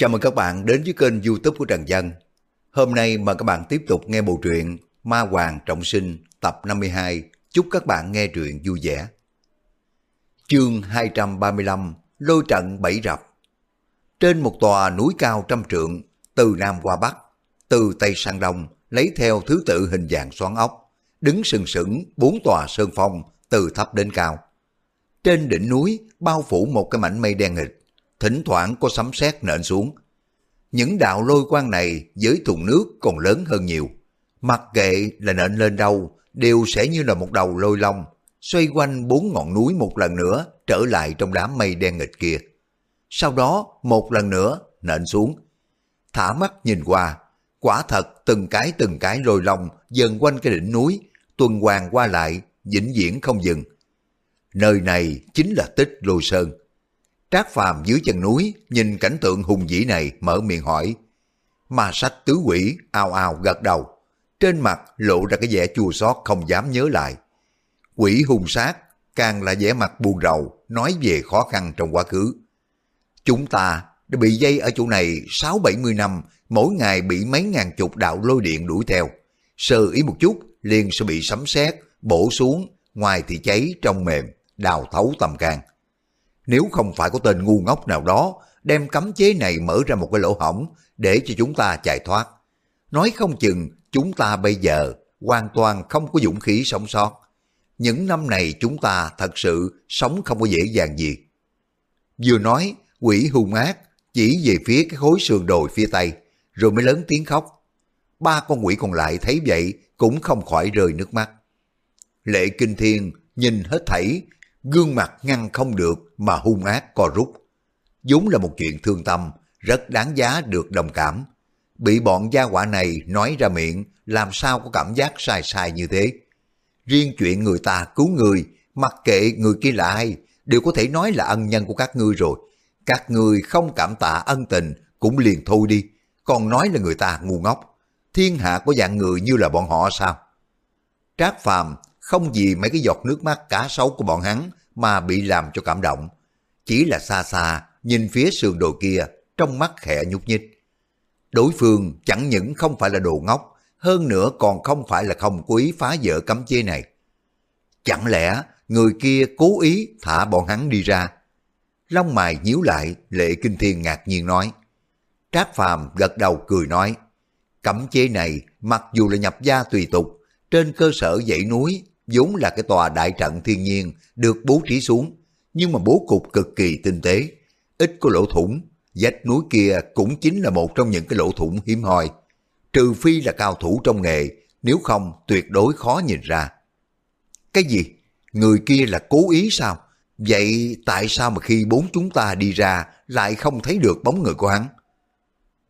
Chào mừng các bạn đến với kênh youtube của Trần Dân. Hôm nay mời các bạn tiếp tục nghe bộ truyện Ma Hoàng Trọng Sinh tập 52. Chúc các bạn nghe truyện vui vẻ. Chương 235 Lôi trận bảy rập Trên một tòa núi cao trăm trượng, từ Nam qua Bắc, từ Tây sang Đông, lấy theo thứ tự hình dạng xoắn ốc, đứng sừng sững bốn tòa sơn phong từ thấp đến cao. Trên đỉnh núi bao phủ một cái mảnh mây đen nghịch, thỉnh thoảng có sấm sét nện xuống. Những đạo lôi quang này với thùng nước còn lớn hơn nhiều. Mặc kệ là nện lên đâu, đều sẽ như là một đầu lôi long, xoay quanh bốn ngọn núi một lần nữa trở lại trong đám mây đen nghịch kia. Sau đó một lần nữa nện xuống. Thả mắt nhìn qua, quả thật từng cái từng cái lôi long dần quanh cái đỉnh núi, tuần hoàng qua lại, vĩnh viễn không dừng. Nơi này chính là tích lôi sơn. Trác Phàm dưới chân núi, nhìn cảnh tượng hùng vĩ này mở miệng hỏi. Ma sách tứ quỷ ao ao gật đầu. Trên mặt lộ ra cái vẻ chua xót không dám nhớ lại. Quỷ hung sát, càng là vẻ mặt buồn rầu, nói về khó khăn trong quá khứ. Chúng ta đã bị dây ở chỗ này 6-70 năm, mỗi ngày bị mấy ngàn chục đạo lôi điện đuổi theo. Sơ ý một chút, liền sẽ bị sấm sét bổ xuống, ngoài thì cháy trong mềm, đào thấu tầm càng nếu không phải có tên ngu ngốc nào đó đem cấm chế này mở ra một cái lỗ hổng để cho chúng ta chạy thoát. Nói không chừng chúng ta bây giờ hoàn toàn không có dũng khí sống sót. Những năm này chúng ta thật sự sống không có dễ dàng gì. Vừa nói, quỷ hung ác chỉ về phía cái khối sườn đồi phía tây, rồi mới lớn tiếng khóc. Ba con quỷ còn lại thấy vậy cũng không khỏi rơi nước mắt. Lệ Kinh Thiên nhìn hết thảy gương mặt ngăn không được mà hung ác co rút. vốn là một chuyện thương tâm, rất đáng giá được đồng cảm. Bị bọn gia quả này nói ra miệng, làm sao có cảm giác sai sai như thế. Riêng chuyện người ta cứu người, mặc kệ người kia là ai, đều có thể nói là ân nhân của các ngươi rồi. Các ngươi không cảm tạ ân tình cũng liền thôi đi, còn nói là người ta ngu ngốc. Thiên hạ có dạng người như là bọn họ sao? Trác Phàm không vì mấy cái giọt nước mắt cá sấu của bọn hắn mà bị làm cho cảm động. Chỉ là xa xa, nhìn phía sườn đồi kia, trong mắt khẽ nhúc nhích. Đối phương chẳng những không phải là đồ ngốc, hơn nữa còn không phải là không quý phá vỡ cấm chế này. Chẳng lẽ người kia cố ý thả bọn hắn đi ra? Long mài nhíu lại, lệ kinh thiên ngạc nhiên nói. Trác phàm gật đầu cười nói, cấm chế này mặc dù là nhập gia tùy tục, trên cơ sở dãy núi vốn là cái tòa đại trận thiên nhiên được bố trí xuống, nhưng mà bố cục cực kỳ tinh tế, ít có lỗ thủng, vách núi kia cũng chính là một trong những cái lỗ thủng hiếm hoi. Trừ phi là cao thủ trong nghề, nếu không tuyệt đối khó nhìn ra. Cái gì? Người kia là cố ý sao? Vậy tại sao mà khi bốn chúng ta đi ra lại không thấy được bóng người của hắn?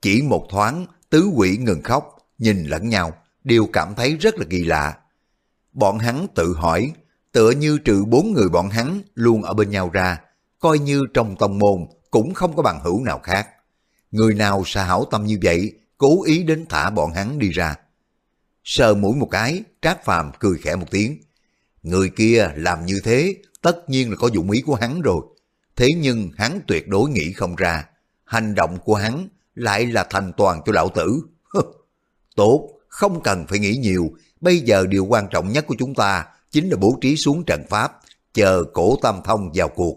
Chỉ một thoáng, tứ quỷ ngừng khóc, nhìn lẫn nhau, đều cảm thấy rất là kỳ lạ. Bọn hắn tự hỏi, tựa như trừ bốn người bọn hắn luôn ở bên nhau ra, coi như trong tông môn cũng không có bằng hữu nào khác. Người nào xa hảo tâm như vậy, cố ý đến thả bọn hắn đi ra. Sờ mũi một cái, Trác Phàm cười khẽ một tiếng. Người kia làm như thế, tất nhiên là có dụng ý của hắn rồi. Thế nhưng hắn tuyệt đối nghĩ không ra. Hành động của hắn lại là thành toàn cho lão tử. Tốt, không cần phải nghĩ nhiều, Bây giờ điều quan trọng nhất của chúng ta chính là bố trí xuống trận pháp, chờ cổ tam thông vào cuộc.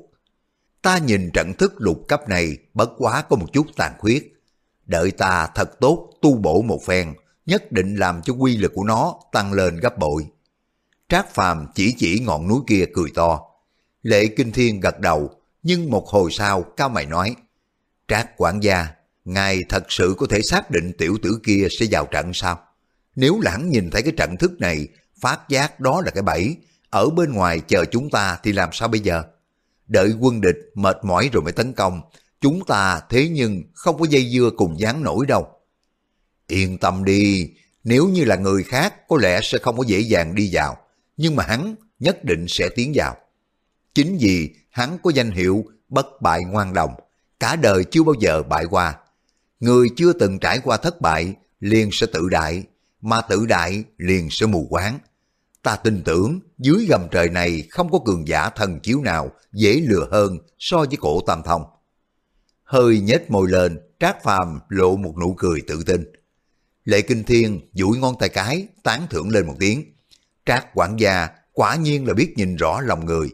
Ta nhìn trận thức lục cấp này bất quá có một chút tàn khuyết. Đợi ta thật tốt tu bổ một phen, nhất định làm cho quy lực của nó tăng lên gấp bội. Trác Phàm chỉ chỉ ngọn núi kia cười to. Lệ Kinh Thiên gật đầu, nhưng một hồi sau cao mày nói, Trác quản gia, ngài thật sự có thể xác định tiểu tử kia sẽ vào trận sao? Nếu lãng nhìn thấy cái trận thức này, phát giác đó là cái bẫy, ở bên ngoài chờ chúng ta thì làm sao bây giờ? Đợi quân địch mệt mỏi rồi mới tấn công, chúng ta thế nhưng không có dây dưa cùng dán nổi đâu. Yên tâm đi, nếu như là người khác có lẽ sẽ không có dễ dàng đi vào, nhưng mà hắn nhất định sẽ tiến vào. Chính vì hắn có danh hiệu bất bại ngoan đồng, cả đời chưa bao giờ bại qua. Người chưa từng trải qua thất bại liền sẽ tự đại, mà tự đại liền sẽ mù quáng. Ta tin tưởng dưới gầm trời này không có cường giả thần chiếu nào dễ lừa hơn so với cổ tam thông. hơi nhếch môi lên, Trác Phàm lộ một nụ cười tự tin. Lệ Kinh Thiên duỗi ngón tay cái, tán thưởng lên một tiếng. Trác quản gia quả nhiên là biết nhìn rõ lòng người.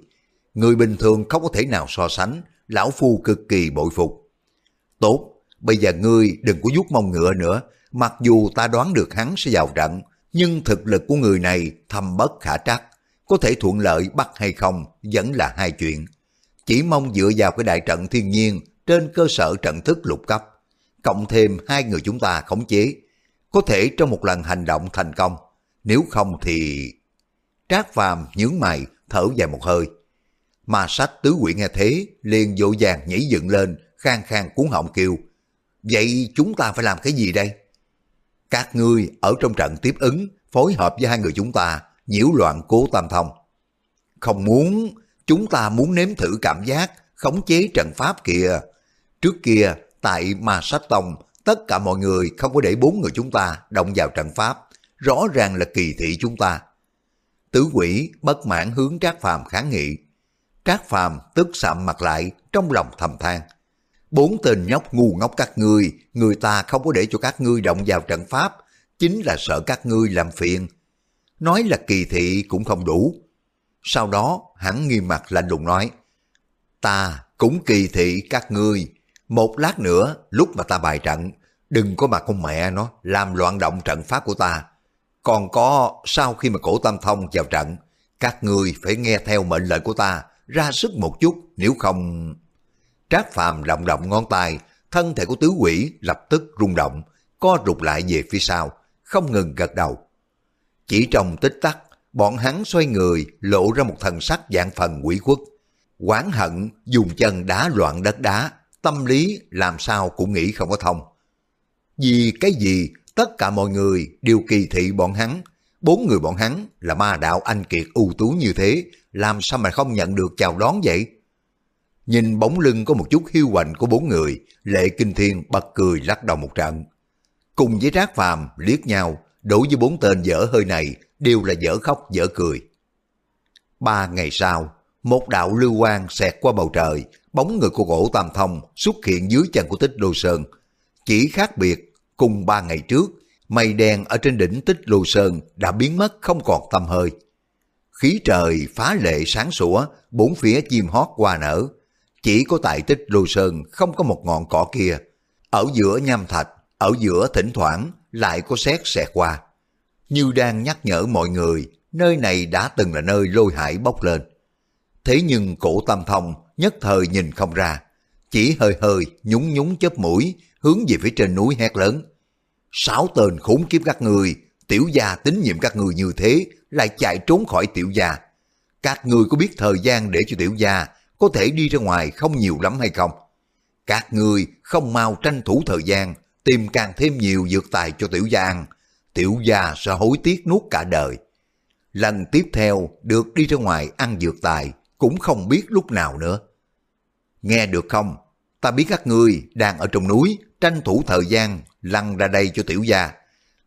Người bình thường không có thể nào so sánh, lão phu cực kỳ bội phục. Tốt, bây giờ ngươi đừng có vuốt mông ngựa nữa, mặc dù ta đoán được hắn sẽ vào trận, nhưng thực lực của người này thâm bất khả trắc, có thể thuận lợi bắt hay không vẫn là hai chuyện. Chỉ mong dựa vào cái đại trận thiên nhiên trên cơ sở trận thức lục cấp, cộng thêm hai người chúng ta khống chế, có thể trong một lần hành động thành công, nếu không thì... Trác Phàm nhướng mày, thở dài một hơi. Mà sách tứ quỷ nghe thế, liền dội vàng nhảy dựng lên, khang khang cuốn họng kêu. Vậy chúng ta phải làm cái gì đây? Các ngươi ở trong trận tiếp ứng, phối hợp với hai người chúng ta, nhiễu loạn cố tam thông. Không muốn, chúng ta muốn nếm thử cảm giác, khống chế trận pháp kìa. Trước kia, tại Ma Sách Tông, tất cả mọi người không có để bốn người chúng ta động vào trận pháp, rõ ràng là kỳ thị chúng ta. Tứ quỷ bất mãn hướng Trác Phàm kháng nghị. Trác Phàm tức sạm mặt lại, trong lòng thầm than. Bốn tên nhóc ngu ngốc các ngươi, người ta không có để cho các ngươi động vào trận pháp, chính là sợ các ngươi làm phiền. Nói là kỳ thị cũng không đủ. Sau đó, hắn nghiêm mặt lạnh lùng nói, ta cũng kỳ thị các ngươi. Một lát nữa, lúc mà ta bài trận, đừng có mà con mẹ nó làm loạn động trận pháp của ta. Còn có, sau khi mà cổ tam thông vào trận, các ngươi phải nghe theo mệnh lệnh của ta, ra sức một chút, nếu không... Trác Phàm động động ngón tay, thân thể của tứ quỷ lập tức rung động, co rụt lại về phía sau, không ngừng gật đầu. Chỉ trong tích tắc, bọn hắn xoay người lộ ra một thần sắc dạng phần quỷ quất, Quán hận dùng chân đá loạn đất đá, tâm lý làm sao cũng nghĩ không có thông. Vì cái gì tất cả mọi người đều kỳ thị bọn hắn, bốn người bọn hắn là ma đạo anh kiệt ưu tú như thế, làm sao mà không nhận được chào đón vậy? Nhìn bóng lưng có một chút hiu quạnh của bốn người, Lệ Kinh Thiên bật cười lắc đầu một trận. Cùng với Trác Phàm liếc nhau, đối với bốn tên dở hơi này đều là dở khóc dở cười. Ba ngày sau, một đạo lưu quang xẹt qua bầu trời, bóng người của gỗ Tam Thông xuất hiện dưới chân của tích Lô Sơn. Chỉ khác biệt, cùng ba ngày trước, mây đen ở trên đỉnh tích Lô Sơn đã biến mất không còn tâm hơi. Khí trời phá lệ sáng sủa, bốn phía chim hót qua nở, chỉ có tại tích Lô Sơn không có một ngọn cỏ kia. Ở giữa nham thạch, ở giữa thỉnh thoảng lại có xét xẹt qua. Như đang nhắc nhở mọi người, nơi này đã từng là nơi lôi hải bốc lên. Thế nhưng cổ tam thông nhất thời nhìn không ra, chỉ hơi hơi nhúng nhúng chớp mũi hướng về phía trên núi hét lớn. Sáu tên khốn kiếp các người, tiểu gia tín nhiệm các người như thế, lại chạy trốn khỏi tiểu gia. Các người có biết thời gian để cho tiểu gia có thể đi ra ngoài không nhiều lắm hay không? Các người không mau tranh thủ thời gian, tìm càng thêm nhiều dược tài cho tiểu gia ăn. Tiểu gia sẽ hối tiếc nuốt cả đời. Lần tiếp theo được đi ra ngoài ăn dược tài cũng không biết lúc nào nữa. Nghe được không? Ta biết các ngươi đang ở trong núi tranh thủ thời gian lăn ra đây cho tiểu gia.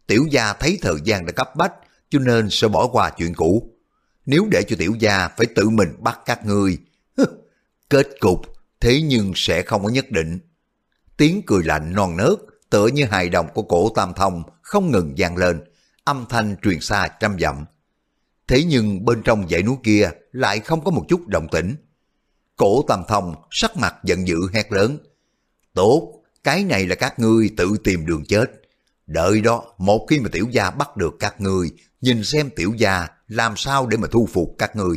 Tiểu gia thấy thời gian đã cấp bách cho nên sẽ bỏ qua chuyện cũ. Nếu để cho tiểu gia phải tự mình bắt các ngươi Kết cục thế nhưng sẽ không có nhất định. Tiếng cười lạnh non nớt tựa như hài đồng của cổ tam thông không ngừng vang lên, âm thanh truyền xa trăm dặm. Thế nhưng bên trong dãy núi kia lại không có một chút động tĩnh. Cổ tam thông sắc mặt giận dữ hét lớn. Tốt, cái này là các ngươi tự tìm đường chết. Đợi đó, một khi mà tiểu gia bắt được các ngươi, nhìn xem tiểu gia làm sao để mà thu phục các ngươi.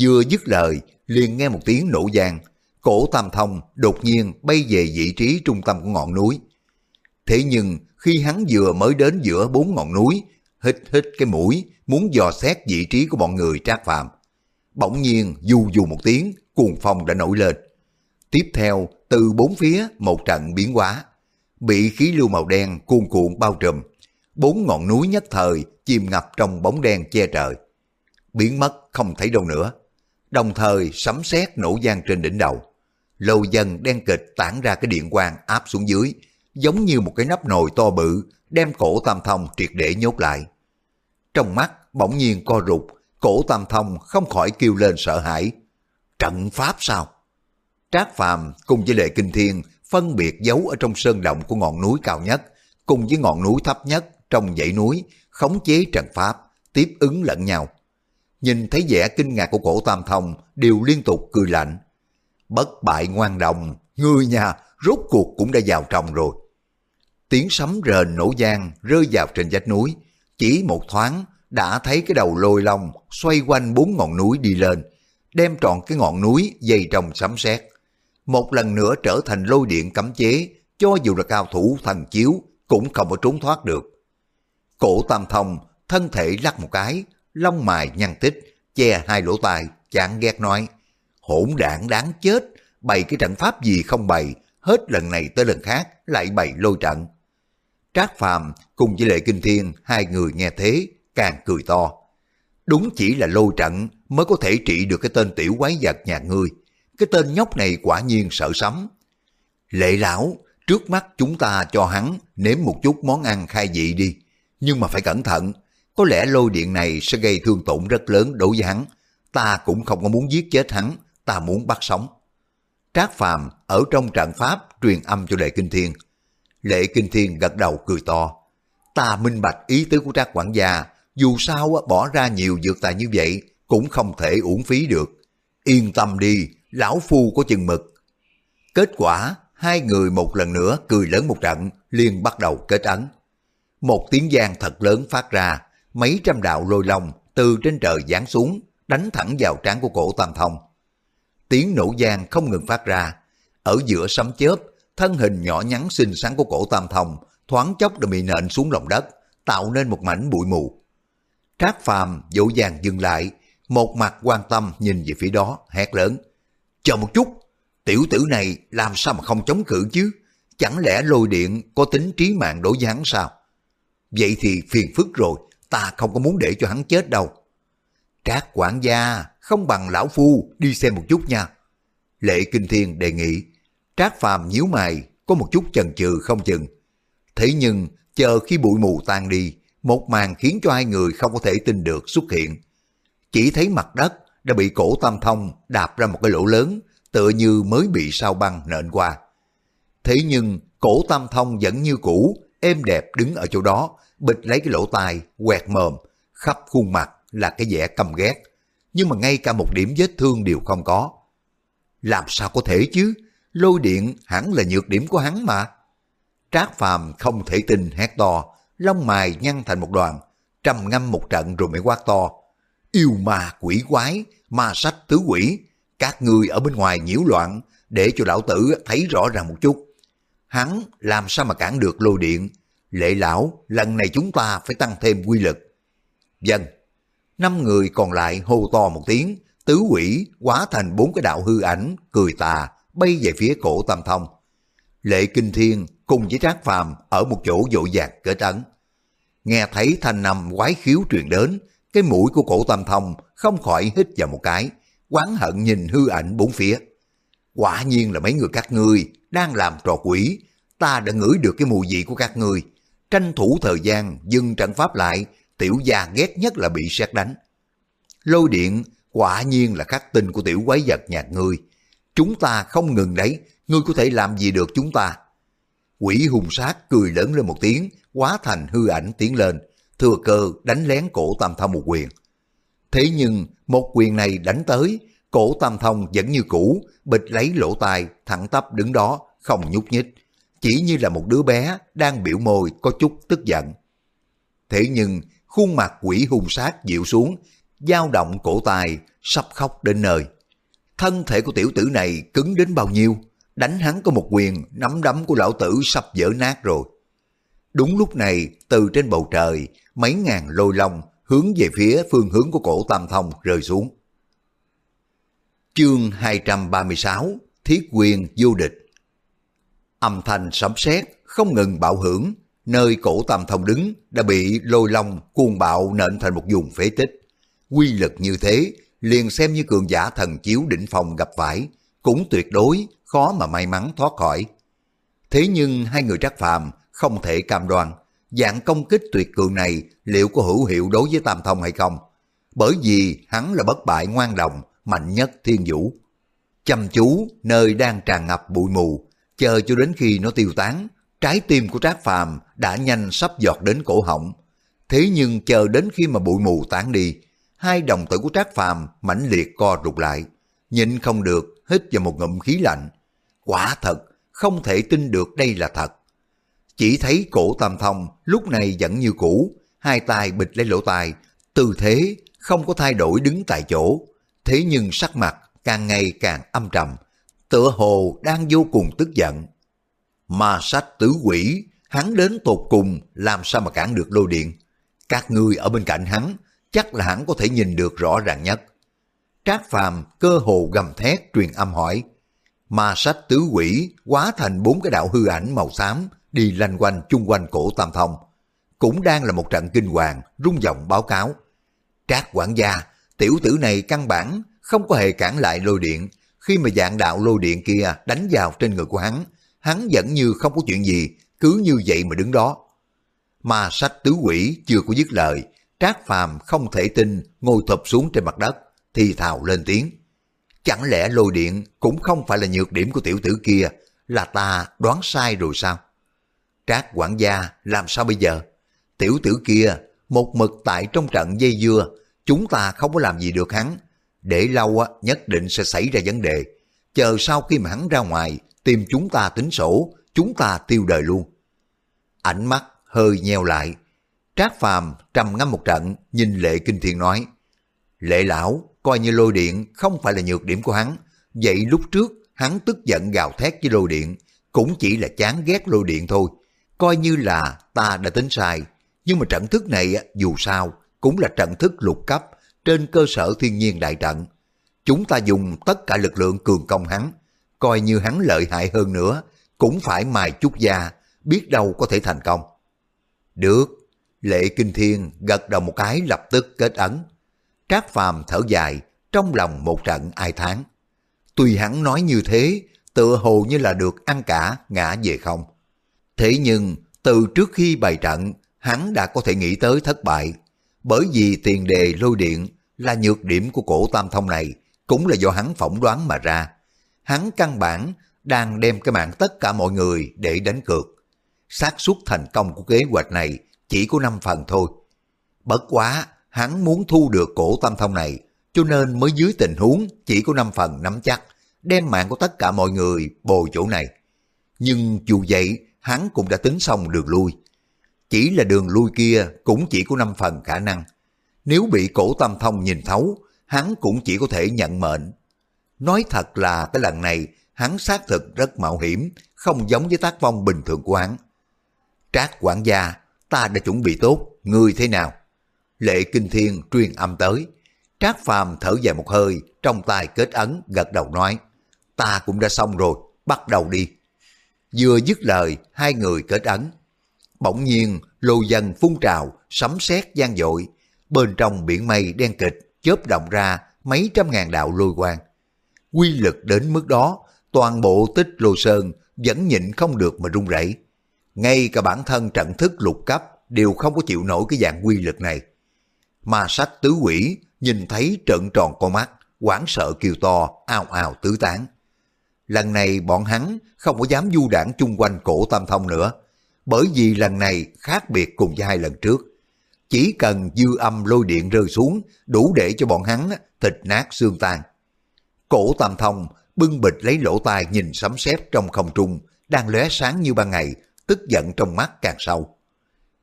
Vừa dứt lời, liền nghe một tiếng nổ vang, cổ tam thông đột nhiên bay về vị trí trung tâm của ngọn núi. Thế nhưng khi hắn vừa mới đến giữa bốn ngọn núi, hít hít cái mũi, muốn dò xét vị trí của bọn người trác phạm. Bỗng nhiên dù dù một tiếng, cuồng phong đã nổi lên. Tiếp theo, từ bốn phía một trận biến hóa, bị khí lưu màu đen cuồn cuộn bao trùm. Bốn ngọn núi nhất thời chìm ngập trong bóng đen che trời. Biến mất không thấy đâu nữa đồng thời sấm sét nổ vang trên đỉnh đầu. Lầu dần đen kịch tản ra cái điện quang áp xuống dưới, giống như một cái nắp nồi to bự, đem cổ tam thông triệt để nhốt lại. Trong mắt bỗng nhiên co rụt, cổ tam thông không khỏi kêu lên sợ hãi. Trận pháp sao? Trác Phàm cùng với Lệ Kinh Thiên phân biệt giấu ở trong sơn động của ngọn núi cao nhất, cùng với ngọn núi thấp nhất trong dãy núi, khống chế trận pháp, tiếp ứng lẫn nhau. Nhìn thấy vẻ kinh ngạc của cổ Tam Thông đều liên tục cười lạnh. Bất bại ngoan đồng, người nhà rốt cuộc cũng đã vào trong rồi. Tiếng sấm rền nổ giang rơi vào trên vách núi, chỉ một thoáng đã thấy cái đầu lôi long xoay quanh bốn ngọn núi đi lên, đem trọn cái ngọn núi dày trong sấm sét. Một lần nữa trở thành lôi điện cấm chế, cho dù là cao thủ thần chiếu cũng không có trốn thoát được. Cổ Tam Thông thân thể lắc một cái, lông mài nhăn tích, che hai lỗ tai, chán ghét nói, hỗn đảng đáng chết, bày cái trận pháp gì không bày, hết lần này tới lần khác lại bày lôi trận. Trác Phàm cùng với Lệ Kinh Thiên hai người nghe thế càng cười to. Đúng chỉ là lôi trận mới có thể trị được cái tên tiểu quái vật nhà ngươi. Cái tên nhóc này quả nhiên sợ sấm. Lệ lão, trước mắt chúng ta cho hắn nếm một chút món ăn khai vị đi. Nhưng mà phải cẩn thận, có lẽ lôi điện này sẽ gây thương tổn rất lớn đối với hắn. Ta cũng không có muốn giết chết hắn, ta muốn bắt sống. Trác Phàm ở trong trận pháp truyền âm cho Lệ Kinh Thiên. Lệ Kinh Thiên gật đầu cười to. Ta minh bạch ý tứ của Trác quản gia, dù sao bỏ ra nhiều dược tài như vậy cũng không thể uổng phí được. Yên tâm đi, lão phu có chừng mực. Kết quả, hai người một lần nữa cười lớn một trận, liền bắt đầu kết ấn. Một tiếng giang thật lớn phát ra, mấy trăm đạo lôi long từ trên trời giáng xuống, đánh thẳng vào trán của cổ Tam Thông. Tiếng nổ giang không ngừng phát ra, ở giữa sấm chớp, thân hình nhỏ nhắn xinh xắn của cổ Tam Thông thoáng chốc đã bị nện xuống lòng đất, tạo nên một mảnh bụi mù. Trác Phàm dỗ dàng dừng lại, một mặt quan tâm nhìn về phía đó, hét lớn. Chờ một chút, tiểu tử này làm sao mà không chống cự chứ? Chẳng lẽ lôi điện có tính trí mạng đối giáng sao? Vậy thì phiền phức rồi, ta không có muốn để cho hắn chết đâu. Trác quản gia, không bằng lão phu đi xem một chút nha. Lệ Kinh Thiên đề nghị, Trác Phàm nhíu mày, có một chút chần chừ không chừng. Thế nhưng, chờ khi bụi mù tan đi, một màn khiến cho hai người không có thể tin được xuất hiện. Chỉ thấy mặt đất đã bị cổ tam thông đạp ra một cái lỗ lớn, tựa như mới bị sao băng nện qua. Thế nhưng, cổ tam thông vẫn như cũ, êm đẹp đứng ở chỗ đó, bịch lấy cái lỗ tai, quẹt mồm, khắp khuôn mặt là cái vẻ căm ghét. Nhưng mà ngay cả một điểm vết thương đều không có. Làm sao có thể chứ? Lôi điện hẳn là nhược điểm của hắn mà. Trác Phàm không thể tin hét to, lông mài nhăn thành một đoàn, trầm ngâm một trận rồi mới quát to. Yêu ma quỷ quái, ma sách tứ quỷ, các người ở bên ngoài nhiễu loạn, để cho lão tử thấy rõ ràng một chút. Hắn làm sao mà cản được lôi điện? Lệ lão, lần này chúng ta phải tăng thêm quy lực. Dân, năm người còn lại hô to một tiếng, tứ quỷ hóa thành bốn cái đạo hư ảnh, cười tà, bay về phía cổ tam thông. Lệ Kinh Thiên cùng với Trác Phàm ở một chỗ dội dạc kết ấn. Nghe thấy thanh nằm quái khiếu truyền đến, cái mũi của cổ tam thông không khỏi hít vào một cái, quán hận nhìn hư ảnh bốn phía. Quả nhiên là mấy người các ngươi đang làm trò quỷ, ta đã ngửi được cái mùi vị của các ngươi. Tranh thủ thời gian dừng trận pháp lại, tiểu gia ghét nhất là bị sét đánh. Lôi điện quả nhiên là khắc tinh của tiểu quái vật nhạc ngươi. Chúng ta không ngừng đấy, ngươi có thể làm gì được chúng ta. Quỷ hùng sát cười lớn lên một tiếng, hóa thành hư ảnh tiến lên, thừa cơ đánh lén cổ tam thông một quyền. Thế nhưng một quyền này đánh tới, cổ tam thông vẫn như cũ, bịch lấy lỗ tai, thẳng tắp đứng đó, không nhúc nhích. Chỉ như là một đứa bé đang biểu môi có chút tức giận. Thế nhưng khuôn mặt quỷ hung sát dịu xuống, dao động cổ tài, sắp khóc đến nơi. Thân thể của tiểu tử này cứng đến bao nhiêu? Đánh hắn có một quyền, nắm đấm của lão tử sắp vỡ nát rồi. Đúng lúc này, từ trên bầu trời, mấy ngàn lôi long hướng về phía phương hướng của cổ Tam Thông rơi xuống. Chương 236 Thiết quyền vô địch Âm thanh sấm sét không ngừng bạo hưởng, nơi cổ Tam Thông đứng đã bị lôi long cuồng bạo nện thành một vùng phế tích. Quy lực như thế, liền xem như cường giả thần chiếu đỉnh phòng gặp phải, cũng tuyệt đối khó mà may mắn thoát khỏi. Thế nhưng hai người trắc phàm không thể cam đoan, dạng công kích tuyệt cường này liệu có hữu hiệu đối với Tam Thông hay không? Bởi vì hắn là bất bại ngoan đồng, mạnh nhất thiên vũ. Chăm chú nơi đang tràn ngập bụi mù, chờ cho đến khi nó tiêu tán, trái tim của Trác Phàm đã nhanh sắp giọt đến cổ họng. Thế nhưng chờ đến khi mà bụi mù tán đi, hai đồng tử của Trác Phàm mãnh liệt co rụt lại, nhịn không được hít vào một ngụm khí lạnh. Quả thật, không thể tin được đây là thật. Chỉ thấy cổ tam thông lúc này vẫn như cũ, hai tay bịt lấy lỗ tai, tư thế không có thay đổi đứng tại chỗ. Thế nhưng sắc mặt càng ngày càng âm trầm, tựa hồ đang vô cùng tức giận. Mà sách tứ quỷ, hắn đến tột cùng làm sao mà cản được lôi điện. Các người ở bên cạnh hắn, chắc là hắn có thể nhìn được rõ ràng nhất. Trác Phàm cơ hồ gầm thét truyền âm hỏi. Ma sách tứ quỷ hóa thành bốn cái đạo hư ảnh màu xám đi lanh quanh chung quanh cổ Tam Thông. Cũng đang là một trận kinh hoàng, rung giọng báo cáo. Trác quản gia, tiểu tử này căn bản không có hề cản lại lôi điện. Khi mà dạng đạo lôi điện kia đánh vào trên người của hắn, hắn vẫn như không có chuyện gì, cứ như vậy mà đứng đó. Mà sách tứ quỷ chưa có dứt lời, Trác Phàm không thể tin ngồi thụp xuống trên mặt đất, thì thào lên tiếng. Chẳng lẽ lôi điện cũng không phải là nhược điểm của tiểu tử kia, là ta đoán sai rồi sao? Trác quản gia làm sao bây giờ? Tiểu tử kia một mực tại trong trận dây dưa, chúng ta không có làm gì được hắn. Để lâu á, nhất định sẽ xảy ra vấn đề. Chờ sau khi mà hắn ra ngoài, tìm chúng ta tính sổ, chúng ta tiêu đời luôn. Ánh mắt hơi nheo lại. Trác Phàm trầm ngâm một trận, nhìn Lệ Kinh Thiên nói. Lệ lão, coi như lôi điện không phải là nhược điểm của hắn. Vậy lúc trước, hắn tức giận gào thét với lôi điện, cũng chỉ là chán ghét lôi điện thôi. Coi như là ta đã tính sai. Nhưng mà trận thức này dù sao cũng là trận thức lục cấp trên cơ sở thiên nhiên đại trận. Chúng ta dùng tất cả lực lượng cường công hắn. Coi như hắn lợi hại hơn nữa, cũng phải mài chút da, biết đâu có thể thành công. Được, Lệ Kinh Thiên gật đầu một cái lập tức kết ấn. Trác Phàm thở dài, trong lòng một trận ai tháng. Tuy hắn nói như thế, tựa hồ như là được ăn cả, ngã về không. Thế nhưng, từ trước khi bày trận, hắn đã có thể nghĩ tới thất bại. Bởi vì tiền đề lôi điện là nhược điểm của cổ tam thông này, cũng là do hắn phỏng đoán mà ra. Hắn căn bản đang đem cái mạng tất cả mọi người để đánh cược. xác suất thành công của kế hoạch này chỉ có 5 phần thôi. Bất quá, hắn muốn thu được cổ tam thông này, cho nên mới dưới tình huống chỉ có 5 phần nắm chắc, đem mạng của tất cả mọi người bồi chỗ này. Nhưng dù vậy, hắn cũng đã tính xong đường lui. Chỉ là đường lui kia cũng chỉ có 5 phần khả năng. Nếu bị cổ tam thông nhìn thấu, hắn cũng chỉ có thể nhận mệnh. Nói thật là cái lần này, hắn xác thực rất mạo hiểm, không giống với tác phong bình thường của hắn. Trác quản gia, ta đã chuẩn bị tốt, ngươi thế nào? Lệ Kinh Thiên truyền âm tới. Trác Phàm thở dài một hơi, trong tay kết ấn, gật đầu nói. Ta cũng đã xong rồi, bắt đầu đi. Vừa dứt lời, hai người kết ấn. Bỗng nhiên, lô dân phun trào, sấm sét gian dội. Bên trong biển mây đen kịch, chớp động ra mấy trăm ngàn đạo lôi quang. Quy lực đến mức đó, toàn bộ tích lô sơn vẫn nhịn không được mà run rẩy. Ngay cả bản thân trận thức lục cấp đều không có chịu nổi cái dạng quy lực này. Ma sách tứ quỷ nhìn thấy trợn tròn con mắt, hoảng sợ kêu to, ào ào tứ tán. Lần này bọn hắn không có dám du đảng chung quanh cổ tam thông nữa, bởi vì lần này khác biệt cùng với hai lần trước. Chỉ cần dư âm lôi điện rơi xuống đủ để cho bọn hắn thịt nát xương tan. Cổ tam thông bưng bịch lấy lỗ tai nhìn sấm sét trong không trung đang lóe sáng như ban ngày, tức giận trong mắt càng sâu.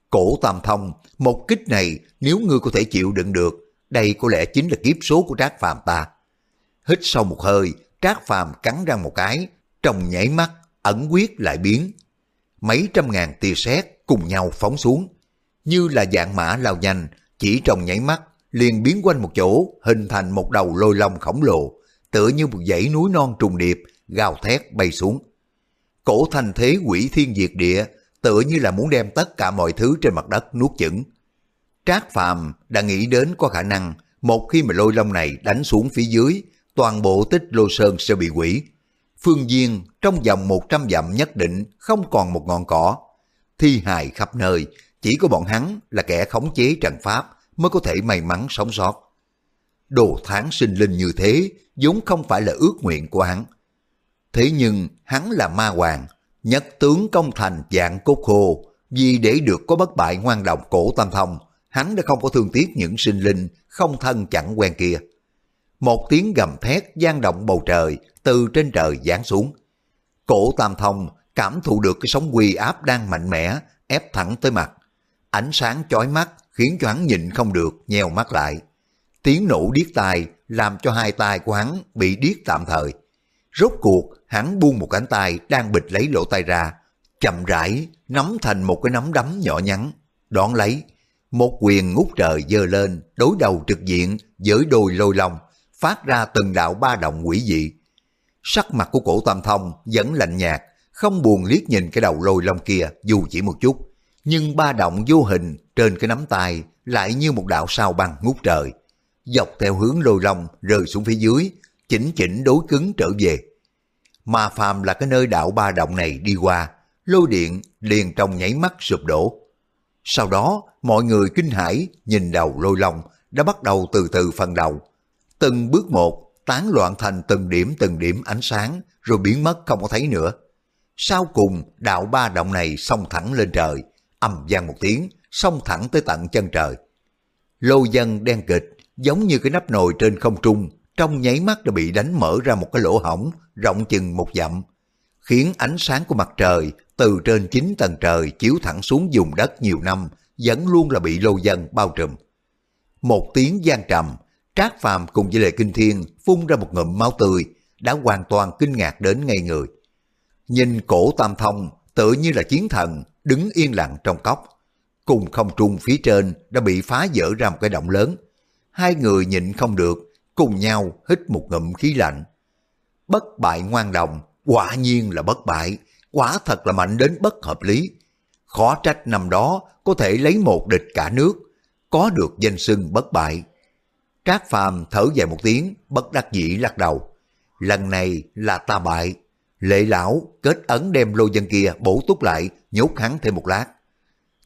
Cổ tam thông, một kích này nếu ngươi có thể chịu đựng được, đây có lẽ chính là kiếp số của Trác Phàm ta. Hít sâu một hơi, Trác Phàm cắn răng một cái, trong nhảy mắt, ẩn quyết lại biến. Mấy trăm ngàn tia sét cùng nhau phóng xuống, như là dạng mã lao nhanh, chỉ trong nhảy mắt, liền biến quanh một chỗ, hình thành một đầu lôi long khổng lồ, tựa như một dãy núi non trùng điệp, gào thét bay xuống. Cổ thành thế quỷ thiên diệt địa, tựa như là muốn đem tất cả mọi thứ trên mặt đất nuốt chửng. Trác Phàm đã nghĩ đến có khả năng một khi mà lôi long này đánh xuống phía dưới, toàn bộ tích lô sơn sẽ bị quỷ. Phương Duyên trong vòng 100 dặm nhất định không còn một ngọn cỏ. Thi hài khắp nơi, chỉ có bọn hắn là kẻ khống chế trận pháp mới có thể may mắn sống sót. Đồ tháng sinh linh như thế vốn không phải là ước nguyện của hắn. Thế nhưng hắn là ma hoàng, nhất tướng công thành dạng cốt khô, vì để được có bất bại ngoan đồng cổ tam thông, hắn đã không có thương tiếc những sinh linh không thân chẳng quen kia. Một tiếng gầm thét gian động bầu trời từ trên trời giáng xuống. Cổ tam thông cảm thụ được cái sóng quy áp đang mạnh mẽ ép thẳng tới mặt. Ánh sáng chói mắt khiến cho hắn nhìn không được, nheo mắt lại. Tiếng nổ điếc tai làm cho hai tai của hắn bị điếc tạm thời. Rốt cuộc, hắn buông một cánh tay đang bịt lấy lỗ tai ra, chậm rãi nắm thành một cái nắm đấm nhỏ nhắn, đón lấy. Một quyền ngút trời dơ lên, đối đầu trực diện với đôi lôi long, phát ra từng đạo ba động quỷ dị. Sắc mặt của cổ tam thông vẫn lạnh nhạt, không buồn liếc nhìn cái đầu lôi long kia dù chỉ một chút. Nhưng ba động vô hình trên cái nắm tay lại như một đạo sao băng ngút trời. Dọc theo hướng lôi long rơi xuống phía dưới, chỉnh chỉnh đối cứng trở về. Mà phàm là cái nơi đạo ba động này đi qua, lôi điện liền trong nháy mắt sụp đổ. Sau đó, mọi người kinh hãi nhìn đầu lôi long đã bắt đầu từ từ phần đầu. Từng bước một, tán loạn thành từng điểm từng điểm ánh sáng rồi biến mất không có thấy nữa. Sau cùng, đạo ba động này xông thẳng lên trời, ầm vang một tiếng, xông thẳng tới tận chân trời. Lô dân đen kịch, giống như cái nắp nồi trên không trung, trong nháy mắt đã bị đánh mở ra một cái lỗ hổng rộng chừng một dặm, khiến ánh sáng của mặt trời từ trên chín tầng trời chiếu thẳng xuống vùng đất nhiều năm, vẫn luôn là bị lô dân bao trùm. Một tiếng gian trầm, Trác Phàm cùng với Lệ Kinh Thiên phun ra một ngụm máu tươi, đã hoàn toàn kinh ngạc đến ngay người. Nhìn cổ tam thông tự như là chiến thần đứng yên lặng trong cốc. Cùng không trung phía trên đã bị phá vỡ ra một cái động lớn. Hai người nhịn không được, cùng nhau hít một ngụm khí lạnh. Bất bại ngoan đồng, quả nhiên là bất bại, quả thật là mạnh đến bất hợp lý. Khó trách năm đó có thể lấy một địch cả nước, có được danh xưng bất bại. Trác Phàm thở dài một tiếng, bất đắc dĩ lắc đầu. Lần này là ta bại. Lệ lão kết ấn đem lô dân kia bổ túc lại, nhốt hắn thêm một lát.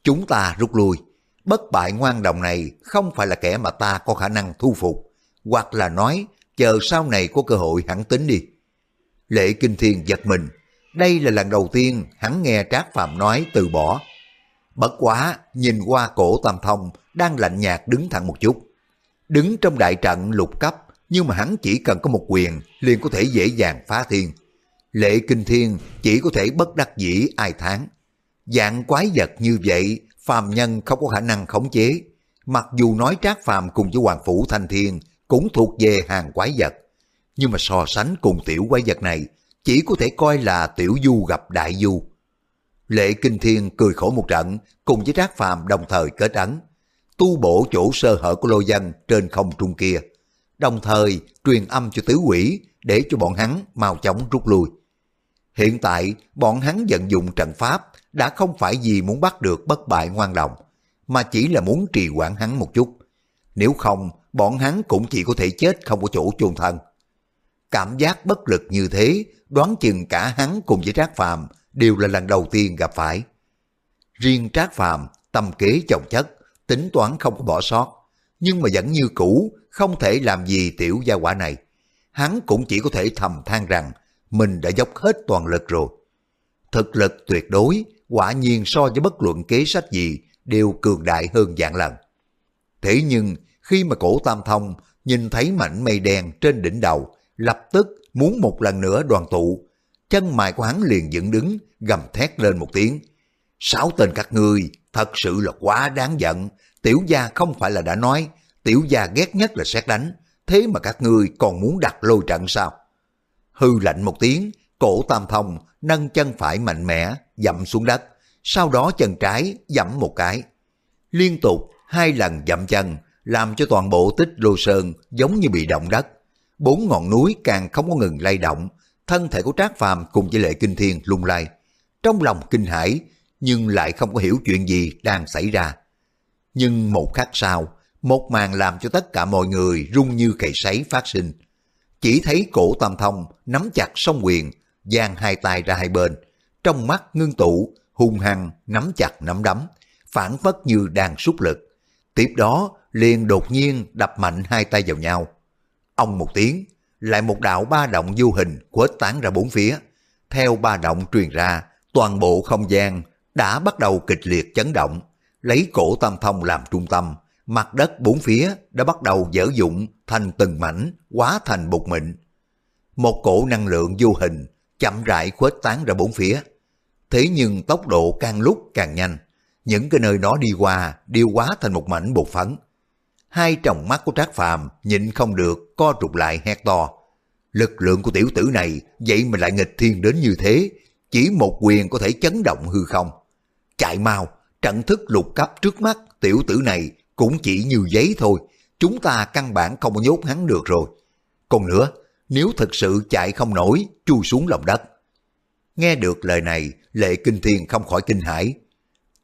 Chúng ta rút lui. Bất bại ngoan đồng này không phải là kẻ mà ta có khả năng thu phục. Hoặc là nói, chờ sau này có cơ hội hắn tính đi. Lệ Kinh Thiên giật mình. Đây là lần đầu tiên hắn nghe Trác Phạm nói từ bỏ. Bất quá, nhìn qua cổ Tam Thông đang lạnh nhạt đứng thẳng một chút. Đứng trong đại trận lục cấp, nhưng mà hắn chỉ cần có một quyền liền có thể dễ dàng phá thiên. Lệ Kinh Thiên chỉ có thể bất đắc dĩ ai tháng. Dạng quái vật như vậy, phàm nhân không có khả năng khống chế. Mặc dù nói trác phàm cùng với Hoàng Phủ Thanh Thiên cũng thuộc về hàng quái vật. Nhưng mà so sánh cùng tiểu quái vật này, chỉ có thể coi là tiểu du gặp đại du. Lệ Kinh Thiên cười khổ một trận, cùng với Trác Phàm đồng thời kết ấn, tu bổ chỗ sơ hở của lô dân trên không trung kia, đồng thời truyền âm cho tứ quỷ để cho bọn hắn mau chóng rút lui. Hiện tại, bọn hắn vận dụng trận pháp đã không phải vì muốn bắt được bất bại ngoan đồng, mà chỉ là muốn trì quản hắn một chút. Nếu không, bọn hắn cũng chỉ có thể chết không có chỗ chôn thân. Cảm giác bất lực như thế, đoán chừng cả hắn cùng với Trác Phàm đều là lần đầu tiên gặp phải. Riêng Trác Phàm tâm kế chồng chất, tính toán không có bỏ sót, nhưng mà vẫn như cũ, không thể làm gì tiểu gia quả này. Hắn cũng chỉ có thể thầm than rằng mình đã dốc hết toàn lực rồi. Thực lực tuyệt đối, quả nhiên so với bất luận kế sách gì, đều cường đại hơn dạng lần. Thế nhưng, khi mà cổ tam thông nhìn thấy mảnh mây đen trên đỉnh đầu, lập tức muốn một lần nữa đoàn tụ, chân mày của hắn liền dựng đứng, gầm thét lên một tiếng. Sáu tên các ngươi thật sự là quá đáng giận, tiểu gia không phải là đã nói, tiểu gia ghét nhất là xét đánh, thế mà các ngươi còn muốn đặt lôi trận sao? Hư lạnh một tiếng, cổ tam thông nâng chân phải mạnh mẽ, dậm xuống đất, sau đó chân trái dậm một cái. Liên tục hai lần dậm chân, làm cho toàn bộ tích lô sơn giống như bị động đất. Bốn ngọn núi càng không có ngừng lay động, thân thể của Trác Phàm cùng với Lệ Kinh Thiên lung lay. Trong lòng kinh hãi, nhưng lại không có hiểu chuyện gì đang xảy ra. Nhưng một khắc sau, một màn làm cho tất cả mọi người rung như cầy sấy phát sinh. Chỉ thấy cổ tam thông nắm chặt song quyền, giang hai tay ra hai bên, trong mắt ngưng tụ, hung hăng nắm chặt nắm đấm, phản phất như đang sút lực. Tiếp đó liền đột nhiên đập mạnh hai tay vào nhau. Ông một tiếng, lại một đạo ba động vô hình quét tán ra bốn phía. Theo ba động truyền ra, toàn bộ không gian đã bắt đầu kịch liệt chấn động, lấy cổ tam thông làm trung tâm, mặt đất bốn phía đã bắt đầu dở dụng thành từng mảnh, quá thành bột mịn. Một cổ năng lượng vô hình chậm rãi khuếch tán ra bốn phía. Thế nhưng tốc độ càng lúc càng nhanh, những cái nơi nó đi qua đều quá thành một mảnh bột phấn. Hai tròng mắt của Trác Phàm nhịn không được co rụt lại hét to. Lực lượng của tiểu tử này vậy mà lại nghịch thiên đến như thế, chỉ một quyền có thể chấn động hư không. Chạy mau, trận thức lục cấp trước mắt tiểu tử này cũng chỉ như giấy thôi, chúng ta căn bản không có nhốt hắn được rồi. Còn nữa, nếu thực sự chạy không nổi, chui xuống lòng đất. Nghe được lời này, lệ kinh thiên không khỏi kinh hãi.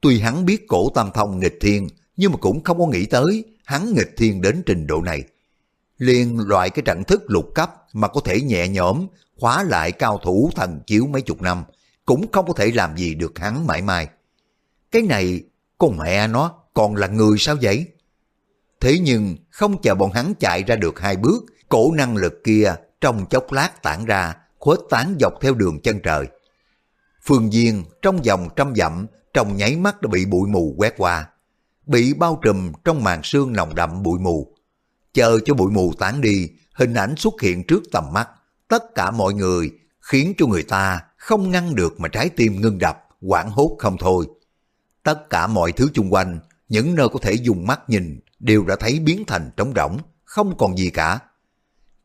Tuy hắn biết cổ tam thông nghịch thiên, nhưng mà cũng không có nghĩ tới hắn nghịch thiên đến trình độ này. Liên loại cái trận thức lục cấp mà có thể nhẹ nhõm khóa lại cao thủ thần chiếu mấy chục năm, cũng không có thể làm gì được hắn mãi mãi. Cái này, con mẹ nó còn là người sao vậy? Thế nhưng không chờ bọn hắn chạy ra được hai bước, cổ năng lực kia trong chốc lát tản ra, khuếch tán dọc theo đường chân trời. Phương Diên trong vòng trăm dặm, trong nháy mắt đã bị bụi mù quét qua, bị bao trùm trong màn sương nồng đậm bụi mù. Chờ cho bụi mù tán đi, hình ảnh xuất hiện trước tầm mắt, tất cả mọi người khiến cho người ta không ngăn được mà trái tim ngưng đập, quảng hốt không thôi. Tất cả mọi thứ chung quanh, những nơi có thể dùng mắt nhìn đều đã thấy biến thành trống rỗng, không còn gì cả.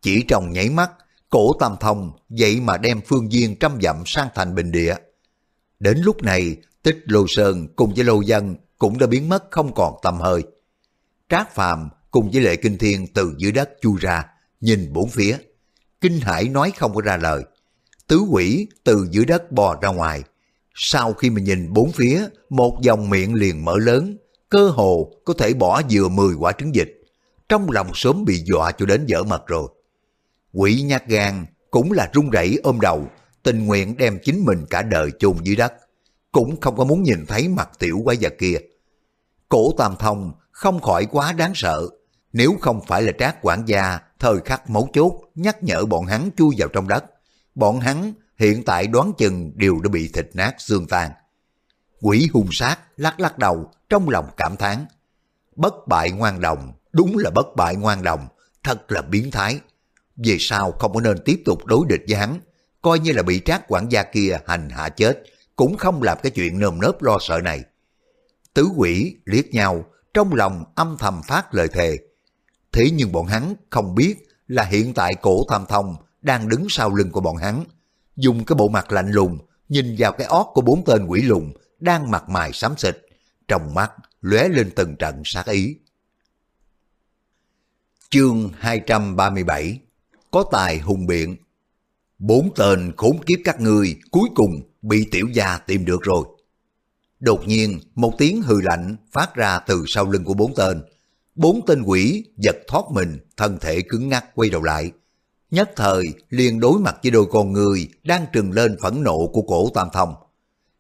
Chỉ trong nháy mắt, cổ tam thông vậy mà đem phương viên trăm dặm sang thành bình địa. Đến lúc này, tích lô sơn cùng với lô dân cũng đã biến mất không còn tầm hơi. Trác phàm cùng với lệ kinh thiên từ dưới đất chui ra, nhìn bốn phía. Kinh hải nói không có ra lời. Tứ quỷ từ dưới đất bò ra ngoài. Sau khi mình nhìn bốn phía, một dòng miệng liền mở lớn, cơ hồ có thể bỏ vừa 10 quả trứng dịch. Trong lòng sớm bị dọa cho đến dở mật rồi. Quỷ nhát gan cũng là run rẩy ôm đầu, tình nguyện đem chính mình cả đời chôn dưới đất. Cũng không có muốn nhìn thấy mặt tiểu quái vật kia. Cổ tam thông không khỏi quá đáng sợ. Nếu không phải là trác quản gia thời khắc mấu chốt nhắc nhở bọn hắn chui vào trong đất, bọn hắn hiện tại đoán chừng đều đã bị thịt nát xương tan. Quỷ hung sát lắc lắc đầu trong lòng cảm thán. Bất bại ngoan đồng, đúng là bất bại ngoan đồng, thật là biến thái. Về sau không có nên tiếp tục đối địch với hắn, coi như là bị trác quản gia kia hành hạ chết, cũng không làm cái chuyện nơm nớp lo sợ này. Tứ quỷ liếc nhau, trong lòng âm thầm phát lời thề. Thế nhưng bọn hắn không biết là hiện tại cổ tham thông đang đứng sau lưng của bọn hắn, dùng cái bộ mặt lạnh lùng, nhìn vào cái ót của bốn tên quỷ lùng đang mặt mày xám xịt, trong mắt lóe lên từng trận sát ý. Chương 237 Có tài hùng biện Bốn tên khốn kiếp các ngươi cuối cùng bị tiểu gia tìm được rồi. Đột nhiên, một tiếng hư lạnh phát ra từ sau lưng của bốn tên. Bốn tên quỷ giật thoát mình, thân thể cứng ngắc quay đầu lại. Nhất thời, liền đối mặt với đôi con người đang trừng lên phẫn nộ của cổ Tam Thông.